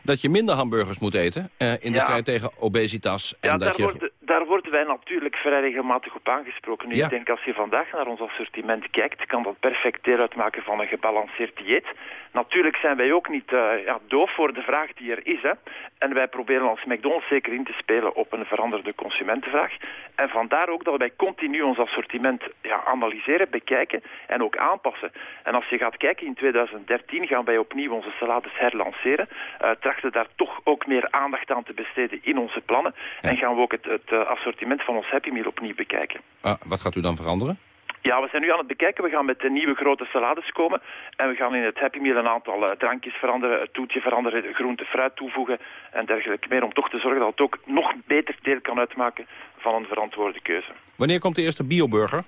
dat je minder hamburgers moet eten eh, in de
Ja.
strijd tegen obesitas? En
Ja,
dat je...
daar worden wij natuurlijk vrij regelmatig op aangesproken. Nu,
Ja.
ik denk als je vandaag naar ons assortiment kijkt, kan dat perfect deel uitmaken van een gebalanceerd dieet. Natuurlijk zijn wij ook niet eh, ja, doof voor de vraag die er is. Hè. En wij proberen als McDonald's zeker in te spelen op een veranderde consumentenvraag. En vandaar ook dat wij continu ons assortiment ja, analyseren, bekijken en ook aanpassen. En als je gaat kijken, in 2013 gaan wij opnieuw onze salades herlanceren. Eh, trachten daar toch ook meer aandacht aan te besteden in onze plannen. En gaan we ook het, het assortiment van ons Happy Meal opnieuw bekijken.
Ah, wat gaat u dan veranderen?
Ja, we zijn nu aan het bekijken. We gaan met de nieuwe grote salades komen. En we gaan in het Happy Meal een aantal eh, drankjes veranderen, het toetje veranderen, groente, fruit toevoegen en dergelijke meer. Om toch te zorgen dat het ook nog beter deel kan uitmaken van een verantwoorde keuze.
Wanneer komt de eerste bioburger?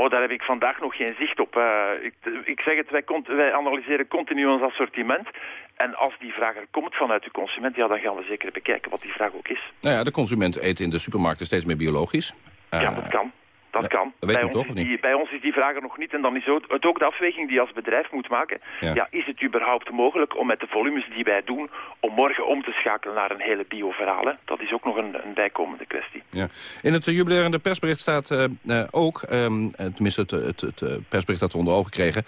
Oh, daar heb ik vandaag nog geen zicht op. Eh, ik, ik zeg het, wij, wij analyseren continu ons assortiment. En als die vraag er komt vanuit de consument, ja, dan gaan we zeker bekijken wat die vraag ook is.
Nou ja, de consument eet in de supermarkten steeds meer biologisch.
ja,
Eh,
dat kan. Dat
ja,
kan.
dat weet
bij, ons
toch,
die, bij ons is die vraag er nog niet. En dan is ook, het ook de afweging die je als bedrijf moet maken.
Ja.
Ja. is het überhaupt mogelijk om met de volumes die wij doen... om morgen om te schakelen naar een hele bio-verhaal? Dat is ook nog een, een bijkomende kwestie.
Ja. In het jubilerende persbericht staat eh, eh, ook, ehm, eh, tenminste het, het, het, persbericht dat we onder ogen kregen...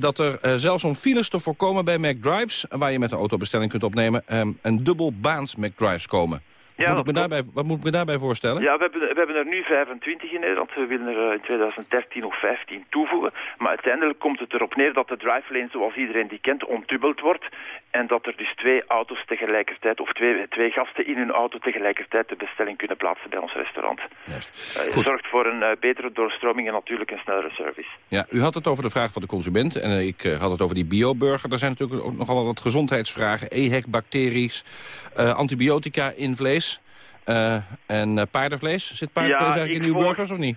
dat er zelfs om files te voorkomen bij McDrives... waar je met een autobestelling kunt opnemen... ehm, een dubbelbaans McDrives komen. Wat,
Ja,
moet ik me
dat
daarbij, wat moet ik me daarbij voorstellen?
Ja, we hebben, we hebben er nu 25 in Nederland. We willen er eh, in 2013 nog 15 toevoegen. Maar uiteindelijk komt het erop neer dat de drive lane, zoals iedereen die kent, ontdubbeld wordt. En dat er dus twee auto's tegelijkertijd, of twee, twee gasten in hun auto tegelijkertijd de bestelling kunnen plaatsen bij ons restaurant.
Juist.
Eh, zorgt voor een eh, betere doorstroming en natuurlijk een snellere service.
Ja, u had het over de vraag van de consument en ik had het over die bioburger. Er zijn natuurlijk ook nogal wat gezondheidsvragen. EHEC-bacteries, eh, antibiotica in vlees en eh, paardenvlees. Zit paardenvlees
Ja,
eigenlijk in uw
volg-
burgers of niet?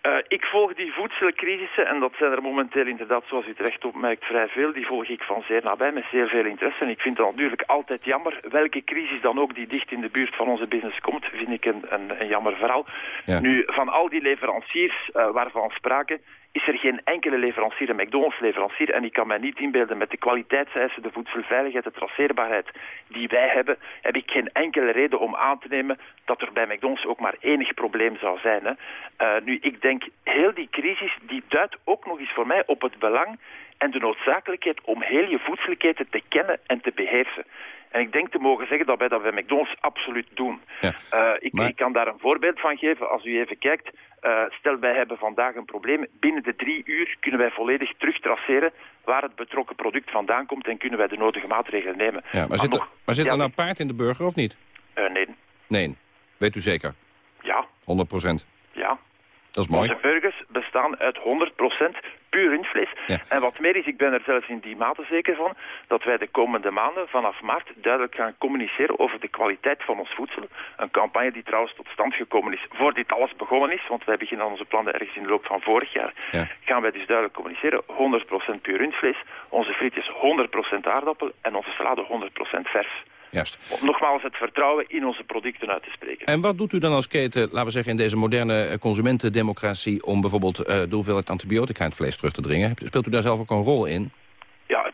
Eh, ik volg die voedselcrisissen, en dat zijn er momenteel inderdaad, zoals u terecht opmerkt, vrij veel. Die volg ik van zeer nabij, met zeer veel interesse. En ik vind het natuurlijk altijd jammer, welke crisis dan ook die dicht in de buurt van onze business komt, vind ik een, een, een jammer verhaal.
Ja.
Nu, van al die leveranciers eh, waarvan sprake, is er geen enkele leverancier, een McDonald's-leverancier, en ik kan mij niet inbeelden met de kwaliteitseisen, de voedselveiligheid, de traceerbaarheid die wij hebben, heb ik geen enkele reden om aan te nemen dat er bij McDonald's ook maar enig probleem zou zijn. Hè. Eh, nu, ik denk, heel die crisis, die duidt ook nog eens voor mij op het belang en de noodzakelijkheid om heel je voedselketen te kennen en te beheersen. En ik denk te mogen zeggen dat wij dat bij McDonald's absoluut doen. Eh, ik,
maar-
ik kan daar een voorbeeld van geven. Als u even kijkt, eh, stel wij hebben vandaag een probleem. Binnen de drie uur kunnen wij volledig terugtraceren waar het betrokken product vandaan komt en kunnen wij de nodige maatregelen nemen.
Ja, maar zit,
nog-
maar zit
ja,
er nou paard in de burger of niet?
eh, nee,
Nee, weet u zeker.
ja,
100 procent.
ja.
Dat is mooi.
Onze burgers bestaan uit 100% puur rundvlees.
Ja.
En wat meer is, ik ben er zelfs in die mate zeker van, dat wij de komende maanden vanaf maart duidelijk gaan communiceren over de kwaliteit van ons voedsel. Een campagne die trouwens tot stand gekomen is voor dit alles begonnen is, want wij beginnen aan onze plannen ergens in de loop van vorig jaar.
Ja.
Gaan wij dus duidelijk communiceren, 100% puur rundvlees, onze frietjes 100% aardappel en onze salade 100% vers.
Juist.
Om nogmaals het vertrouwen in onze producten uit te spreken.
En wat doet u dan als keten, laten we zeggen, in deze moderne eh, consumentendemocratie... om bijvoorbeeld uh, de hoeveelheid antibiotica in het vlees terug te dringen? Speelt u daar zelf ook een rol in?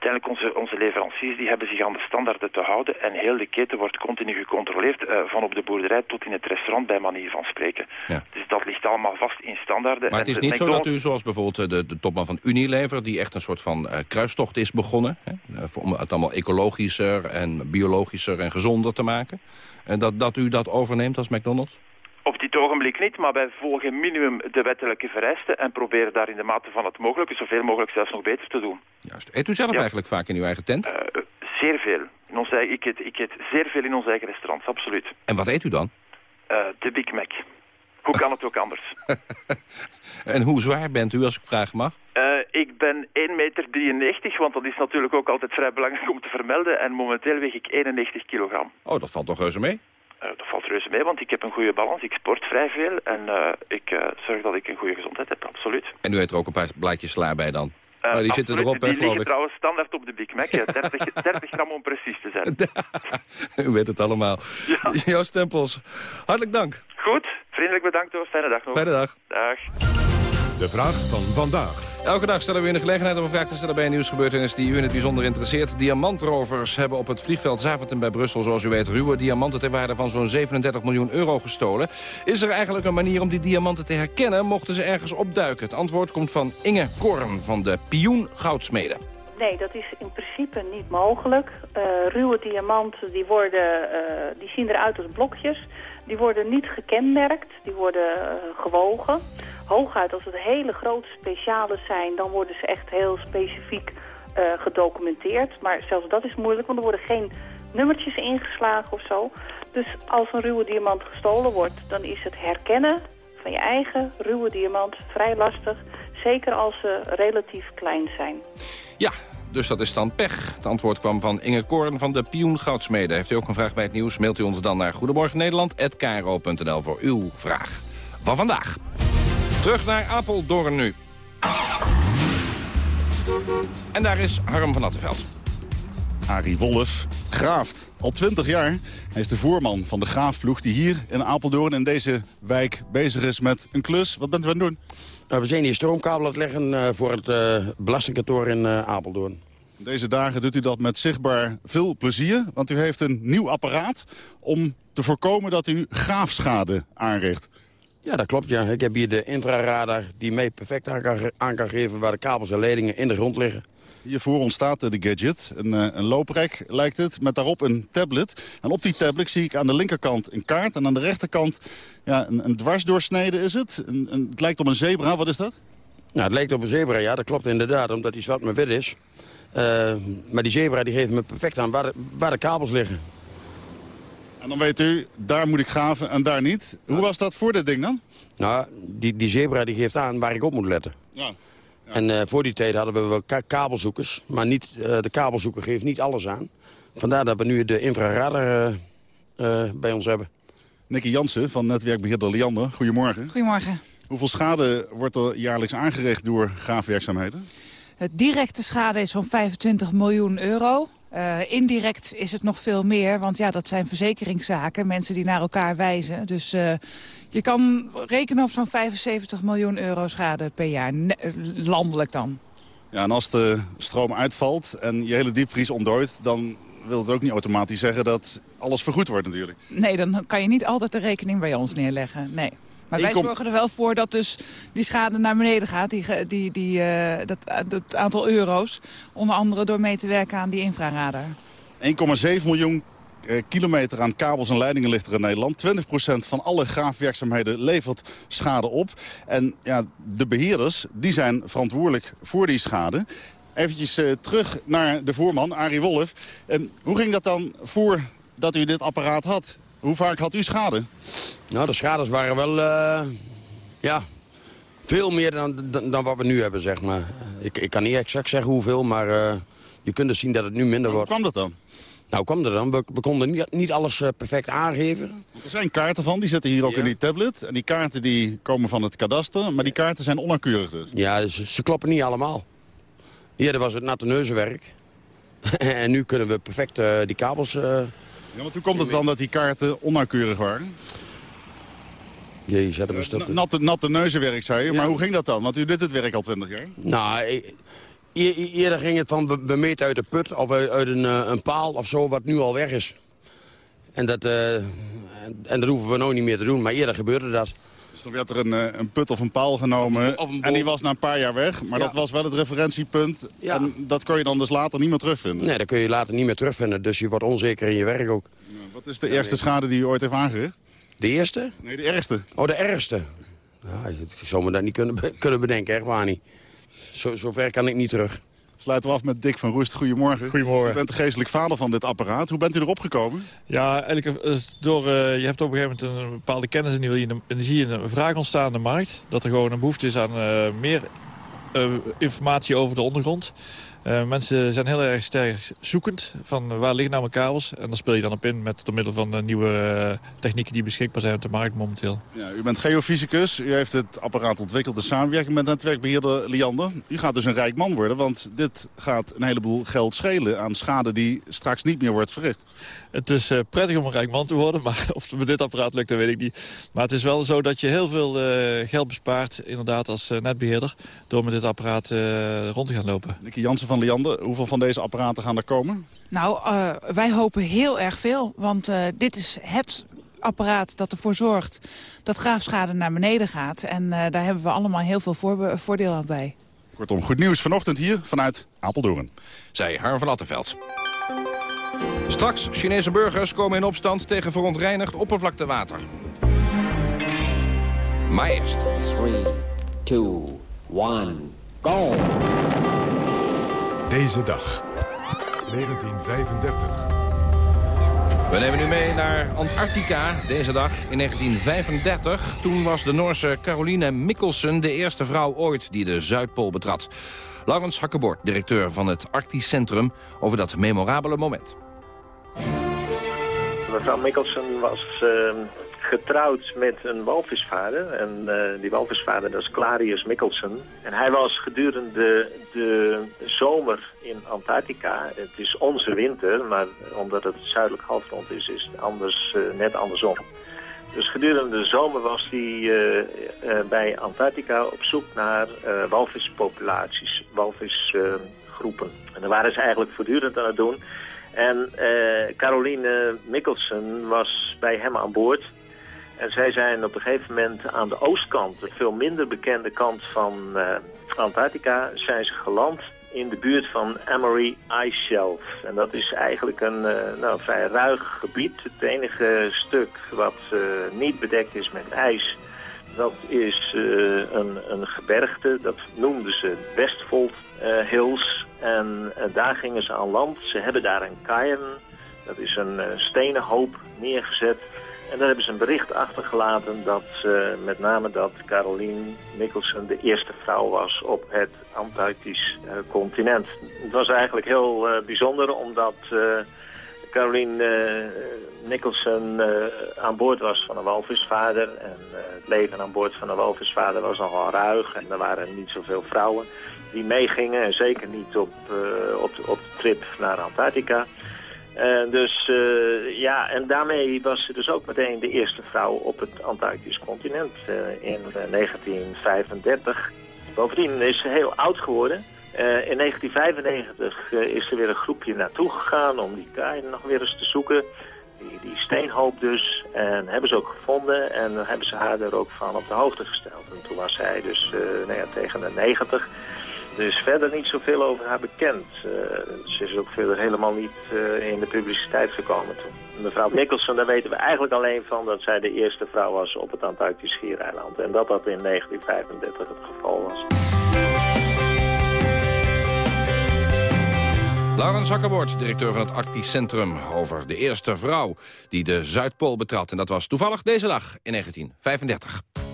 Uiteindelijk onze, onze leveranciers die hebben zich aan de standaarden te houden en heel de keten wordt continu gecontroleerd uh, van op de boerderij tot in het restaurant bij manier van spreken.
Ja.
Dus dat ligt allemaal vast in standaarden.
Maar het is niet zo dat u, zoals bijvoorbeeld de, de topman van Unilever, die echt een soort van uh, kruistocht is begonnen, hè, om het allemaal ecologischer en biologischer en gezonder te maken, en dat, dat u dat overneemt als McDonald's?
Op dit ogenblik niet, maar wij volgen minimum de wettelijke vereisten en proberen daar in de mate van het mogelijke zoveel mogelijk zelfs nog beter te doen.
Juist. Eet u zelf ja. eigenlijk vaak in uw eigen tent?
Uh, zeer veel. In ons eigen, ik, eet, ik eet zeer veel in ons eigen restaurants, absoluut.
En wat eet u dan?
Uh, de Big Mac. Hoe kan het ook anders? [laughs]
en hoe zwaar bent u, als ik vragen mag?
Uh, ik ben 1,93 meter, want dat is natuurlijk ook altijd vrij belangrijk om te vermelden. En momenteel weeg ik 91 kilogram.
Oh, dat valt toch reuze mee?
Uh, dat valt reuze mee, want ik heb een goede balans. Ik sport vrij veel en uh, ik uh, zorg dat ik een goede gezondheid heb, absoluut.
En u eet er ook een paar blaadjes sla bij dan? oh, die zitten erop,
die
hè, geloof
liggen trouwens standaard op de Big Mac. 30, 30 [laughs] gram om precies te zijn. [laughs]
u weet het allemaal.
Ja.
Joost Tempels, hartelijk dank.
Goed, vriendelijk bedankt hoor. Fijne dag nog.
Fijne dag.
Dag.
De vraag van vandaag.
Elke dag stellen we u de gelegenheid om een vraag te stellen bij een nieuwsgebeurtenis die u in het bijzonder interesseert. Diamantrovers hebben op het vliegveld Zaventem bij Brussel, zoals u weet, ruwe diamanten ter waarde van zo'n 37 miljoen euro gestolen. Is er eigenlijk een manier om die diamanten te herkennen, mochten ze ergens opduiken? Het antwoord komt van Inge Korn van de Pioen Goudsmeden.
Nee, dat is in principe niet mogelijk. Uh, ruwe diamanten die worden, uh, die zien eruit als blokjes. Die worden niet gekenmerkt, die worden uh, gewogen. Hooguit als het hele grote speciale zijn, dan worden ze echt heel specifiek gedocumenteerd. Maar zelfs dat is moeilijk, want er worden geen nummertjes ingeslagen of zo. Dus als een ruwe diamant gestolen wordt, dan is het herkennen van je eigen ruwe diamant vrij lastig. Zeker als ze relatief klein zijn.
Ja, dus dat is dan pech. Het antwoord kwam van Inge Koorn van de Pioen Goudsmede. Heeft u ook een vraag bij het nieuws, mailt u ons dan naar goedemorgennederland.kro.nl voor uw vraag van vandaag. Terug naar Apeldoorn nu. En daar is Harm van Attenveld.
Arie Wolf graaft al 20 jaar. Hij is de voorman van de graafploeg die hier in Apeldoorn in deze wijk bezig is met een klus. Wat bent u aan het doen?
Uh, we zijn hier stroomkabel aan het leggen uh, voor het uh, belastingkantoor in Apeldoorn.
Deze dagen doet u dat met zichtbaar veel plezier. Want u heeft een nieuw apparaat om te voorkomen dat u graafschade aanricht.
Ja, dat klopt. Ja. Ik heb hier de infraradar die mij perfect aan kan, aan kan geven... waar de kabels en leidingen in de grond liggen.
Hier voor ons staat de gadget, een, een looprek lijkt het, met daarop een tablet. En op die tablet zie ik aan de linkerkant een kaart en aan de rechterkant ja, een, een dwarsdoorsnede is het. Een, een, het lijkt op een zebra, wat is dat?
Nou, het lijkt op een zebra, ja, dat klopt inderdaad, omdat die zwart met wit is. Uh, maar die zebra die geeft me perfect aan waar de, waar de kabels liggen.
En dan weet u, daar moet ik graven en daar niet. Hoe was dat voor dit ding dan?
Nou, die, die zebra die geeft aan waar ik op moet letten.
Ja.
En uh, voor die tijd hadden we wel ka kabelzoekers. Maar niet, uh, de kabelzoeker geeft niet alles aan. Vandaar dat we nu de infraradar uh, bij ons hebben.
Nicky Jansen van netwerkbeheerder Liander. Goedemorgen.
Goedemorgen.
Hoeveel schade wordt er jaarlijks aangericht door graafwerkzaamheden?
Het directe schade is zo'n 25 miljoen euro. Uh, indirect is het nog veel meer, want ja, dat zijn verzekeringszaken. Mensen die naar elkaar wijzen. Dus uh, je kan rekenen op zo'n 75 miljoen euro schade per jaar. landelijk dan.
Ja, en als de stroom uitvalt en je hele diepvries ontdooit... dan wil het ook niet automatisch zeggen dat alles vergoed wordt natuurlijk.
Nee, dan kan je niet altijd de rekening bij ons neerleggen. Nee. Maar wij zorgen er wel voor dat dus die schade naar beneden gaat, die, die, die, uh, dat, dat aantal euro's. Onder andere door mee te werken aan die infraradar.
1,7 miljoen uh, kilometer aan kabels en leidingen ligt er in Nederland. 20% van alle graafwerkzaamheden levert schade op. En ja, de beheerders die zijn verantwoordelijk voor die schade. Eventjes uh, terug naar de voorman, Arie Wolf. hoe ging dat dan voordat u dit apparaat had? Hoe vaak had u schade?
Nou, de schades waren wel, uh, ja, veel meer dan, dan, dan, wat we nu hebben, zeg maar. Ik, ik kan niet exact zeggen hoeveel, maar uh, je kunt dus zien dat het nu minder wordt.
Hoe kwam dat dan?
Nou, kwam dat dan? We, we konden niet, niet alles uh, perfect aangeven.
Er zijn kaarten van, die zitten hier ook ja. in die tablet. En die kaarten die komen van het kadaster, maar die kaarten zijn onnauwkeurig dus.
Ja, dus ze kloppen niet allemaal. Hier was het natte neuzenwerk. [laughs] en nu kunnen we perfect die kabels...
Ja, want hoe komt het dan dat die kaarten onnauwkeurig waren?
Je zet hem een stuk...
Natte, natte neuzenwerk, zei je. Maar hoe ging dat dan? Want u doet het werk al 20 jaar.
Nou, e- e- eerder ging het van be- bemeten uit de put of uit, een, eh, een paal of zo, wat nu al weg is. En dat, eh, en, en dat hoeven we nou niet meer te doen, maar eerder gebeurde dat.
Dus dan werd er een, eh, een put of een paal genomen en die was na een paar jaar weg. Maar
Ja.
dat was wel het referentiepunt. En dat kon je dan dus later niet meer terugvinden.
Nee, dat kun je later niet meer terugvinden, dus je wordt onzeker in je werk ook.
Wat is de eerste schade die u ooit heeft aangericht?
De eerste?
Nee, de ergste.
Oh, de ergste. Ja, je zou me dat niet kunnen, kunnen bedenken, echt waar niet. Zo, zo ver kan ik niet terug.
Sluiten we af met Dick van Roest. Goedemorgen.
Goedemorgen.
U bent de geestelijk vader van dit apparaat. Hoe bent u erop gekomen?
Ja, eigenlijk het door, eh, je hebt op een gegeven moment een bepaalde kennis en die zie je een vraag ontstaan in de markt. Dat er gewoon een behoefte is aan eh, meer eh, informatie over de ondergrond. Eh, mensen zijn heel erg sterk zoekend van eh, waar liggen nou mijn kabels. En dan speel je dan op in met door middel van de nieuwe eh, technieken die beschikbaar zijn op de markt momenteel.
Ja, u bent geofysicus. U heeft het apparaat ontwikkeld in samenwerking met netwerkbeheerder Liander. U gaat dus een rijk man worden, want dit gaat een heleboel geld schelen aan schade die straks niet meer wordt verricht.
Het is eh, prettig om een rijk man te worden, [laughs] maar of het met dit apparaat lukt, dat weet ik niet. Maar het is wel zo dat je heel veel eh, geld bespaart, inderdaad als eh, netbeheerder, door met dit apparaat eh, rond te gaan lopen.
Nicky Jansen van Hoeveel van deze apparaten gaan er komen?
Nou, eh, wij hopen heel erg veel, want eh, dit is het apparaat dat ervoor zorgt dat graafschade naar beneden gaat. En eh, daar hebben we allemaal heel veel voordeel aan bij.
Kortom, goed nieuws vanochtend hier vanuit Apeldoorn.
Zei Harm van Attenveld. Straks, Chinese burgers komen in opstand tegen verontreinigd oppervlaktewater. Maar eerst.
3, 2, 1, go!
Deze dag, 1935.
We nemen nu mee naar Antarctica, deze dag in 1935. Toen was de Noorse Caroline Mikkelsen de eerste vrouw ooit die de Zuidpool betrad. Laurens Hakkebord, directeur van het Arctisch Centrum, over dat memorabele moment.
Mevrouw Mikkelsen was eh, getrouwd met een walvisvader. En eh, die walvisvader dat is Clarius Mikkelsen. En hij was gedurende de zomer in Antarctica. Het is onze winter, maar omdat het zuidelijk halfrond is, is het anders, eh, net andersom. Dus gedurende de zomer was hij eh, bij Antarctica op zoek naar walvispopulaties, walvisgroepen. en daar waren ze eigenlijk voortdurend aan het doen. En Caroline Mikkelsen was bij hem aan boord. En zij zijn op een gegeven moment aan de oostkant, de veel minder bekende kant van eh, Antarctica, zijn ze geland in de buurt van Amory Ice Shelf. En dat is eigenlijk een eh, nou, vrij ruig gebied. Het enige stuk wat eh, niet bedekt is met ijs, dat is een, een gebergte. Dat noemden ze Westfold Hills. En daar gingen ze aan land. Ze hebben daar een cairn. Dat is een stenen hoop neergezet. En daar hebben ze een bericht achtergelaten dat met name dat Caroline Mikkelsen de eerste vrouw was op het Antarctisch eh, continent. Het was eigenlijk heel eh, bijzonder omdat eh, Caroline Nicholson aan boord was van een walvisvader. En het leven aan boord van een walvisvader was nogal ruig. En er waren niet zoveel vrouwen die meegingen. En zeker niet op, op, op de trip naar Antarctica. Eh, dus eh, ja, en daarmee was ze dus ook meteen de eerste vrouw op het Antarctisch continent eh, in eh, 1935. Bovendien is ze heel oud geworden. In 1995 eh, is er weer een groepje naartoe gegaan om die kaai nog weer eens te zoeken. Die, die steenhoop dus. En hebben ze ook gevonden en hebben ze haar er ook van op de hoogte gesteld. En toen was zij dus nou ja, tegen de 90. Dus verder niet zoveel over haar bekend. Eh, ze is ook verder helemaal niet eh, in de publiciteit gekomen toen. Mevrouw Nicholson, daar weten we eigenlijk alleen van dat zij de eerste vrouw was op het Antarctisch Schiereiland. En dat dat in 1935 het geval was.
Laurens Hakkerwoord, directeur van het Arctisch Centrum... over de eerste vrouw die de Zuidpool betrad. En dat was toevallig deze dag in 1935.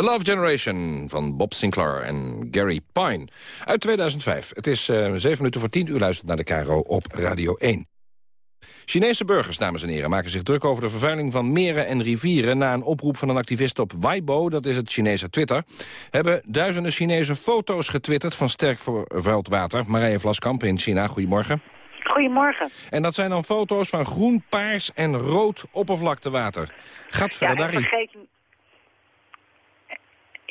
The Love Generation
van Bob Sinclair en Gary Pine. Uit 2005. Het is eh 7 minuten voor 10 uur luistert naar de Caro op Radio 1. Chinese burgers, dames en heren, maken zich druk over de vervuiling van meren en rivieren... na een oproep van een activist op Weibo, dat is het Chinese Twitter... hebben duizenden Chinese foto's getwitterd van sterk vervuild water. Marije Vlaskamp in China, goedemorgen.
Goedemorgen.
En dat zijn dan foto's van groen, paars en rood oppervlaktewater. Gaat verder
Ja,
daarin.
vergeet,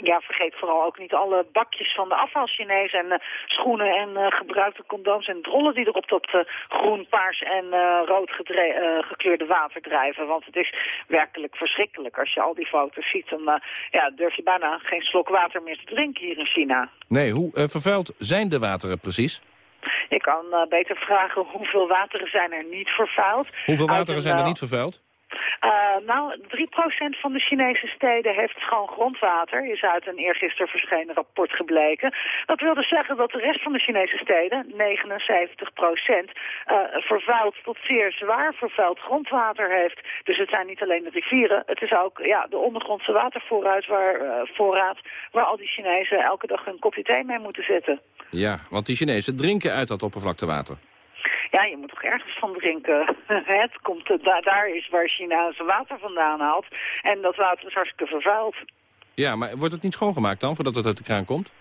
ja, vergeet vooral ook niet alle bakjes van de afval Chinees en eh, schoenen en eh, gebruikte condooms en drollen die er op dat eh, groen, paars en rood gekleurde water drijven. Want het is werkelijk verschrikkelijk. Als je al die foto's ziet, dan ja, durf je bijna geen slok water meer te drinken hier in China.
Nee, hoe vervuild zijn de wateren precies?
Je kan beter vragen hoeveel wateren zijn er niet vervuild.
Hoeveel wateren
een,
zijn er niet vervuild?
Uh, nou, 3% van de Chinese steden heeft schoon grondwater, is uit een eergisteren verschenen rapport gebleken. Dat wil dus zeggen dat de rest van de Chinese steden, 79%, uh, vervuild tot zeer zwaar vervuild grondwater heeft. Dus het zijn niet alleen de rivieren, het is ook ja, de ondergrondse watervoorraad waar, eh, voorraad, waar al die Chinezen elke dag een kopje thee mee moeten zetten.
Ja, want die Chinezen drinken uit dat oppervlaktewater.
Ja, je moet toch ergens van drinken. [laughs] het komt, eh, da- daar is waar China zijn water vandaan haalt. En dat water is hartstikke vervuild.
Ja, maar wordt het niet schoongemaakt dan, voordat het uit de kraan komt?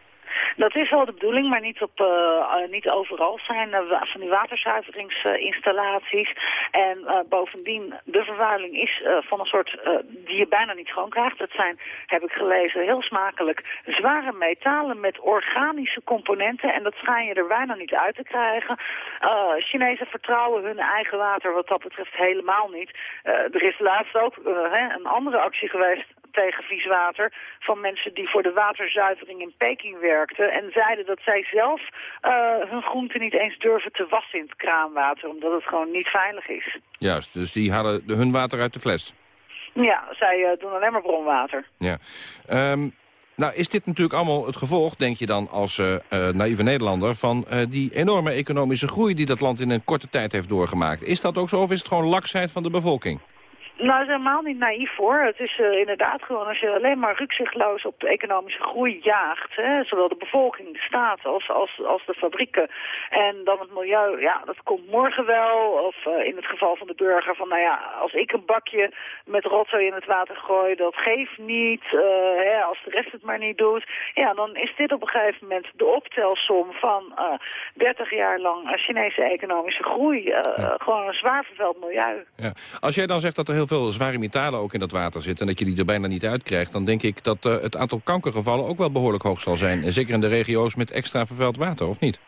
Dat is wel de bedoeling, maar niet, op, eh, eh, niet overal zijn wa- van die waterzuiveringsinstallaties. en eh, bovendien, de vervuiling is eh, van een soort eh, die je bijna niet schoon krijgt. Het zijn, heb ik gelezen, heel smakelijk zware metalen met organische componenten. En dat schijn je er bijna niet uit te krijgen. Eh Chinezen vertrouwen hun eigen water wat dat betreft helemaal niet. Eh, er is laatst ook eh, een andere actie geweest tegen vies water van mensen die voor de waterzuivering in Peking werkten en zeiden dat zij zelf eh, hun groenten niet eens durven te wassen in het kraanwater, omdat het gewoon niet veilig is.
Juist, dus die halen hun water uit de fles.
Ja, zij eh, doen alleen maar bronwater.
Ja. Ehm, nou, is dit natuurlijk allemaal het gevolg, denk je dan als eh, naïeve Nederlander... van die enorme economische groei die dat land in een korte tijd heeft doorgemaakt? Is dat ook zo of is het gewoon laksheid van de bevolking?
Nou, dat is helemaal niet naïef hoor. Het is eh, inderdaad gewoon als je alleen maar rukzichtloos op de economische groei jaagt, hè, zowel de bevolking, de staat als, als, als de fabrieken. En dan het milieu, ja, dat komt morgen wel. Of eh, in het geval van de burger van, nou ja, als ik een bakje met rotzooi in het water gooi, dat geeft niet. eh, hè, als de rest het maar niet doet. Ja, dan is dit op een gegeven moment de optelsom van eh 30 jaar lang Chinese economische groei. Gewoon een zwaar vervuild milieu.
Ja. Als jij dan zegt dat er heel veel zware metalen ook in dat water zitten... en dat je die er bijna niet uitkrijgt... dan denk ik dat eh, het aantal kankergevallen ook wel behoorlijk hoog zal zijn. Zeker in de regio's met extra vervuild water, of niet?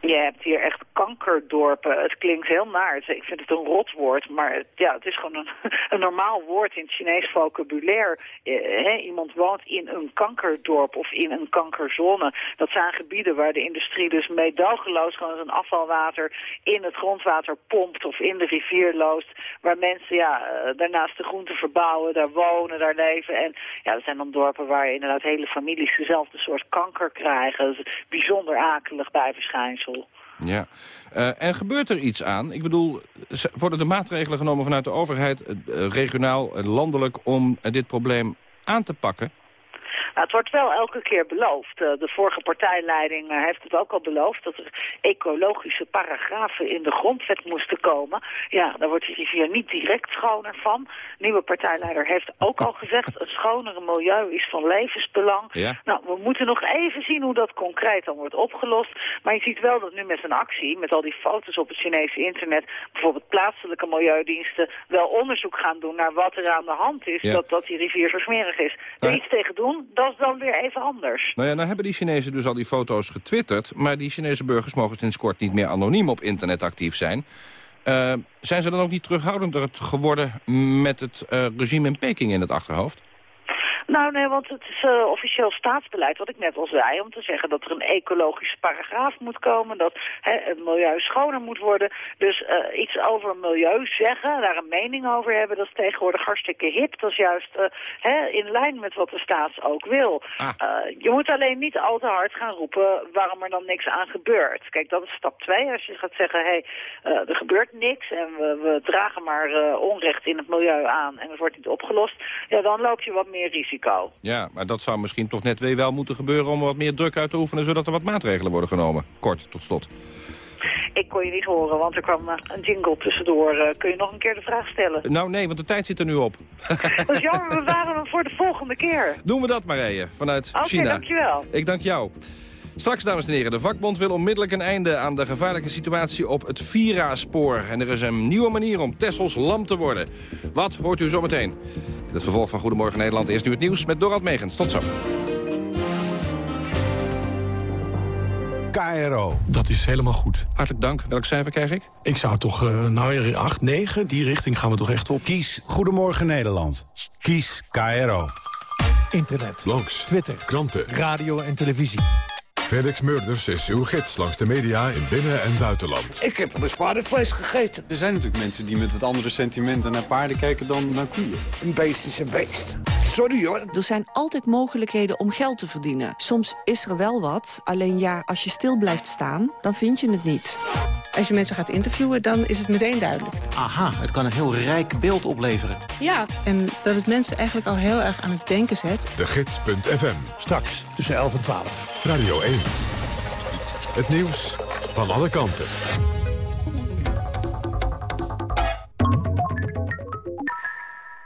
Je hebt hier echt kankerdorpen. Het klinkt heel naar. Ik vind het een rotwoord, maar het, ja, het is gewoon een, [laughs] een normaal woord in het Chinees vocabulaire. Eh, iemand woont in een kankerdorp of in een kankerzone. Dat zijn gebieden waar de industrie dus meedogenloos gewoon zijn afvalwater in het grondwater pompt of in de rivier loost. Waar mensen ja, eh, daarnaast de groenten verbouwen, daar wonen, daar leven. En ja, dat zijn dan dorpen waar inderdaad hele families dezelfde soort kanker krijgen. Dat is bijzonder akelig bijverschijnsel.
Ja. Uh, en gebeurt er iets aan? Ik bedoel, worden er maatregelen genomen vanuit de overheid... Uh, regionaal, landelijk, om dit probleem aan te pakken?
Nou, het wordt wel elke keer beloofd. Eh, de vorige partijleiding eh, heeft het ook al beloofd... dat er ecologische paragrafen in de grondwet moesten komen. Ja, daar wordt die rivier niet direct schoner van. De nieuwe partijleider heeft ook al gezegd... een schonere milieu is van levensbelang.
Ja.
Nou, we moeten nog even zien hoe dat concreet dan wordt opgelost. Maar je ziet wel dat nu met zijn actie... met al die foto's op het Chinese internet... bijvoorbeeld plaatselijke milieudiensten... wel onderzoek gaan doen naar wat er aan de hand is... dat, dat die rivier zo smerig is. Er iets tegen doen, dat is dan weer even anders.
Nou ja, nou hebben die Chinezen dus al die foto's getwitterd... maar die Chinese burgers mogen sinds kort niet meer anoniem op internet actief zijn. Uh, zijn ze dan ook niet terughoudender geworden met het uh, regime in Peking in het achterhoofd?
Nou nee, want het is uh, officieel staatsbeleid, wat ik net al zei, om te zeggen dat er een ecologische paragraaf moet komen, dat hè, het milieu schoner moet worden. Dus uh, iets over milieu zeggen, daar een mening over hebben, dat is tegenwoordig hartstikke hip. Dat is juist uh, hè, in lijn met wat de staat ook wil.
Ah.
je moet alleen niet al te hard gaan roepen waarom er dan niks aan gebeurt. Kijk, dat is stap twee. Als je gaat zeggen, hé, hey, er gebeurt niks en we, we dragen maar onrecht in het milieu aan en het wordt niet opgelost, ja, dan loop je wat meer risico.
Ja, maar dat zou misschien toch net weer wel moeten gebeuren... om wat meer druk uit te oefenen, zodat er wat maatregelen worden genomen. Kort, tot slot.
Ik kon je niet horen, want er kwam eh, een jingle tussendoor. Uh, kun je nog een keer de vraag stellen?
Nou nee, want de tijd zit er nu op. [laughs]
Dat is jammer, we waren hem voor de volgende keer.
Doen we dat Marije, vanuit
okay,
China.
Oké, dankjewel.
Ik dank jou. Straks, dames en heren, de vakbond wil onmiddellijk een einde aan de gevaarlijke situatie op het Vira-spoor. En er is een nieuwe manier om Tessels lam te worden. Wat hoort u zometeen? Het vervolg van Goedemorgen Nederland is nu het nieuws met Dorald Megens. Tot zo.
KRO.
Dat is helemaal goed.
Hartelijk dank. Welk cijfer krijg ik?
Ik zou toch, uh, nou 8, 9, die richting gaan we toch echt op.
Kies Goedemorgen Nederland. Kies KRO.
Internet.
Langs.
Twitter.
Kranten.
Radio en televisie.
Felix Murders is uw gids langs de media in binnen- en buitenland.
Ik heb een paardenvlees gegeten.
Er zijn natuurlijk mensen die met wat andere sentimenten naar paarden kijken dan naar koeien.
Een beest is een beest. Sorry hoor.
Er zijn altijd mogelijkheden om geld te verdienen. Soms is er wel wat, alleen ja, als je stil blijft staan, dan vind je het niet. Als je mensen gaat interviewen, dan is het meteen duidelijk.
Aha, het kan een heel rijk beeld opleveren.
Ja, en dat het mensen eigenlijk al heel erg aan het denken zet.
De Gids.fm.
Straks, tussen 11 en 12.
Radio 1. Het nieuws van alle kanten.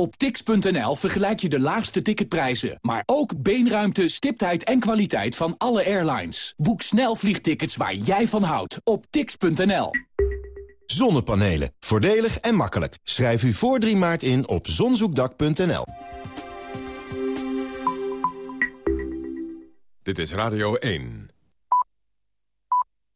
Op tix.nl vergelijk je de laagste ticketprijzen, maar ook beenruimte, stiptheid en kwaliteit van alle airlines. Boek snel vliegtickets waar jij van houdt op tix.nl.
Zonnepanelen. Voordelig en makkelijk. Schrijf u voor 3 maart in op zonzoekdak.nl.
Dit is Radio 1.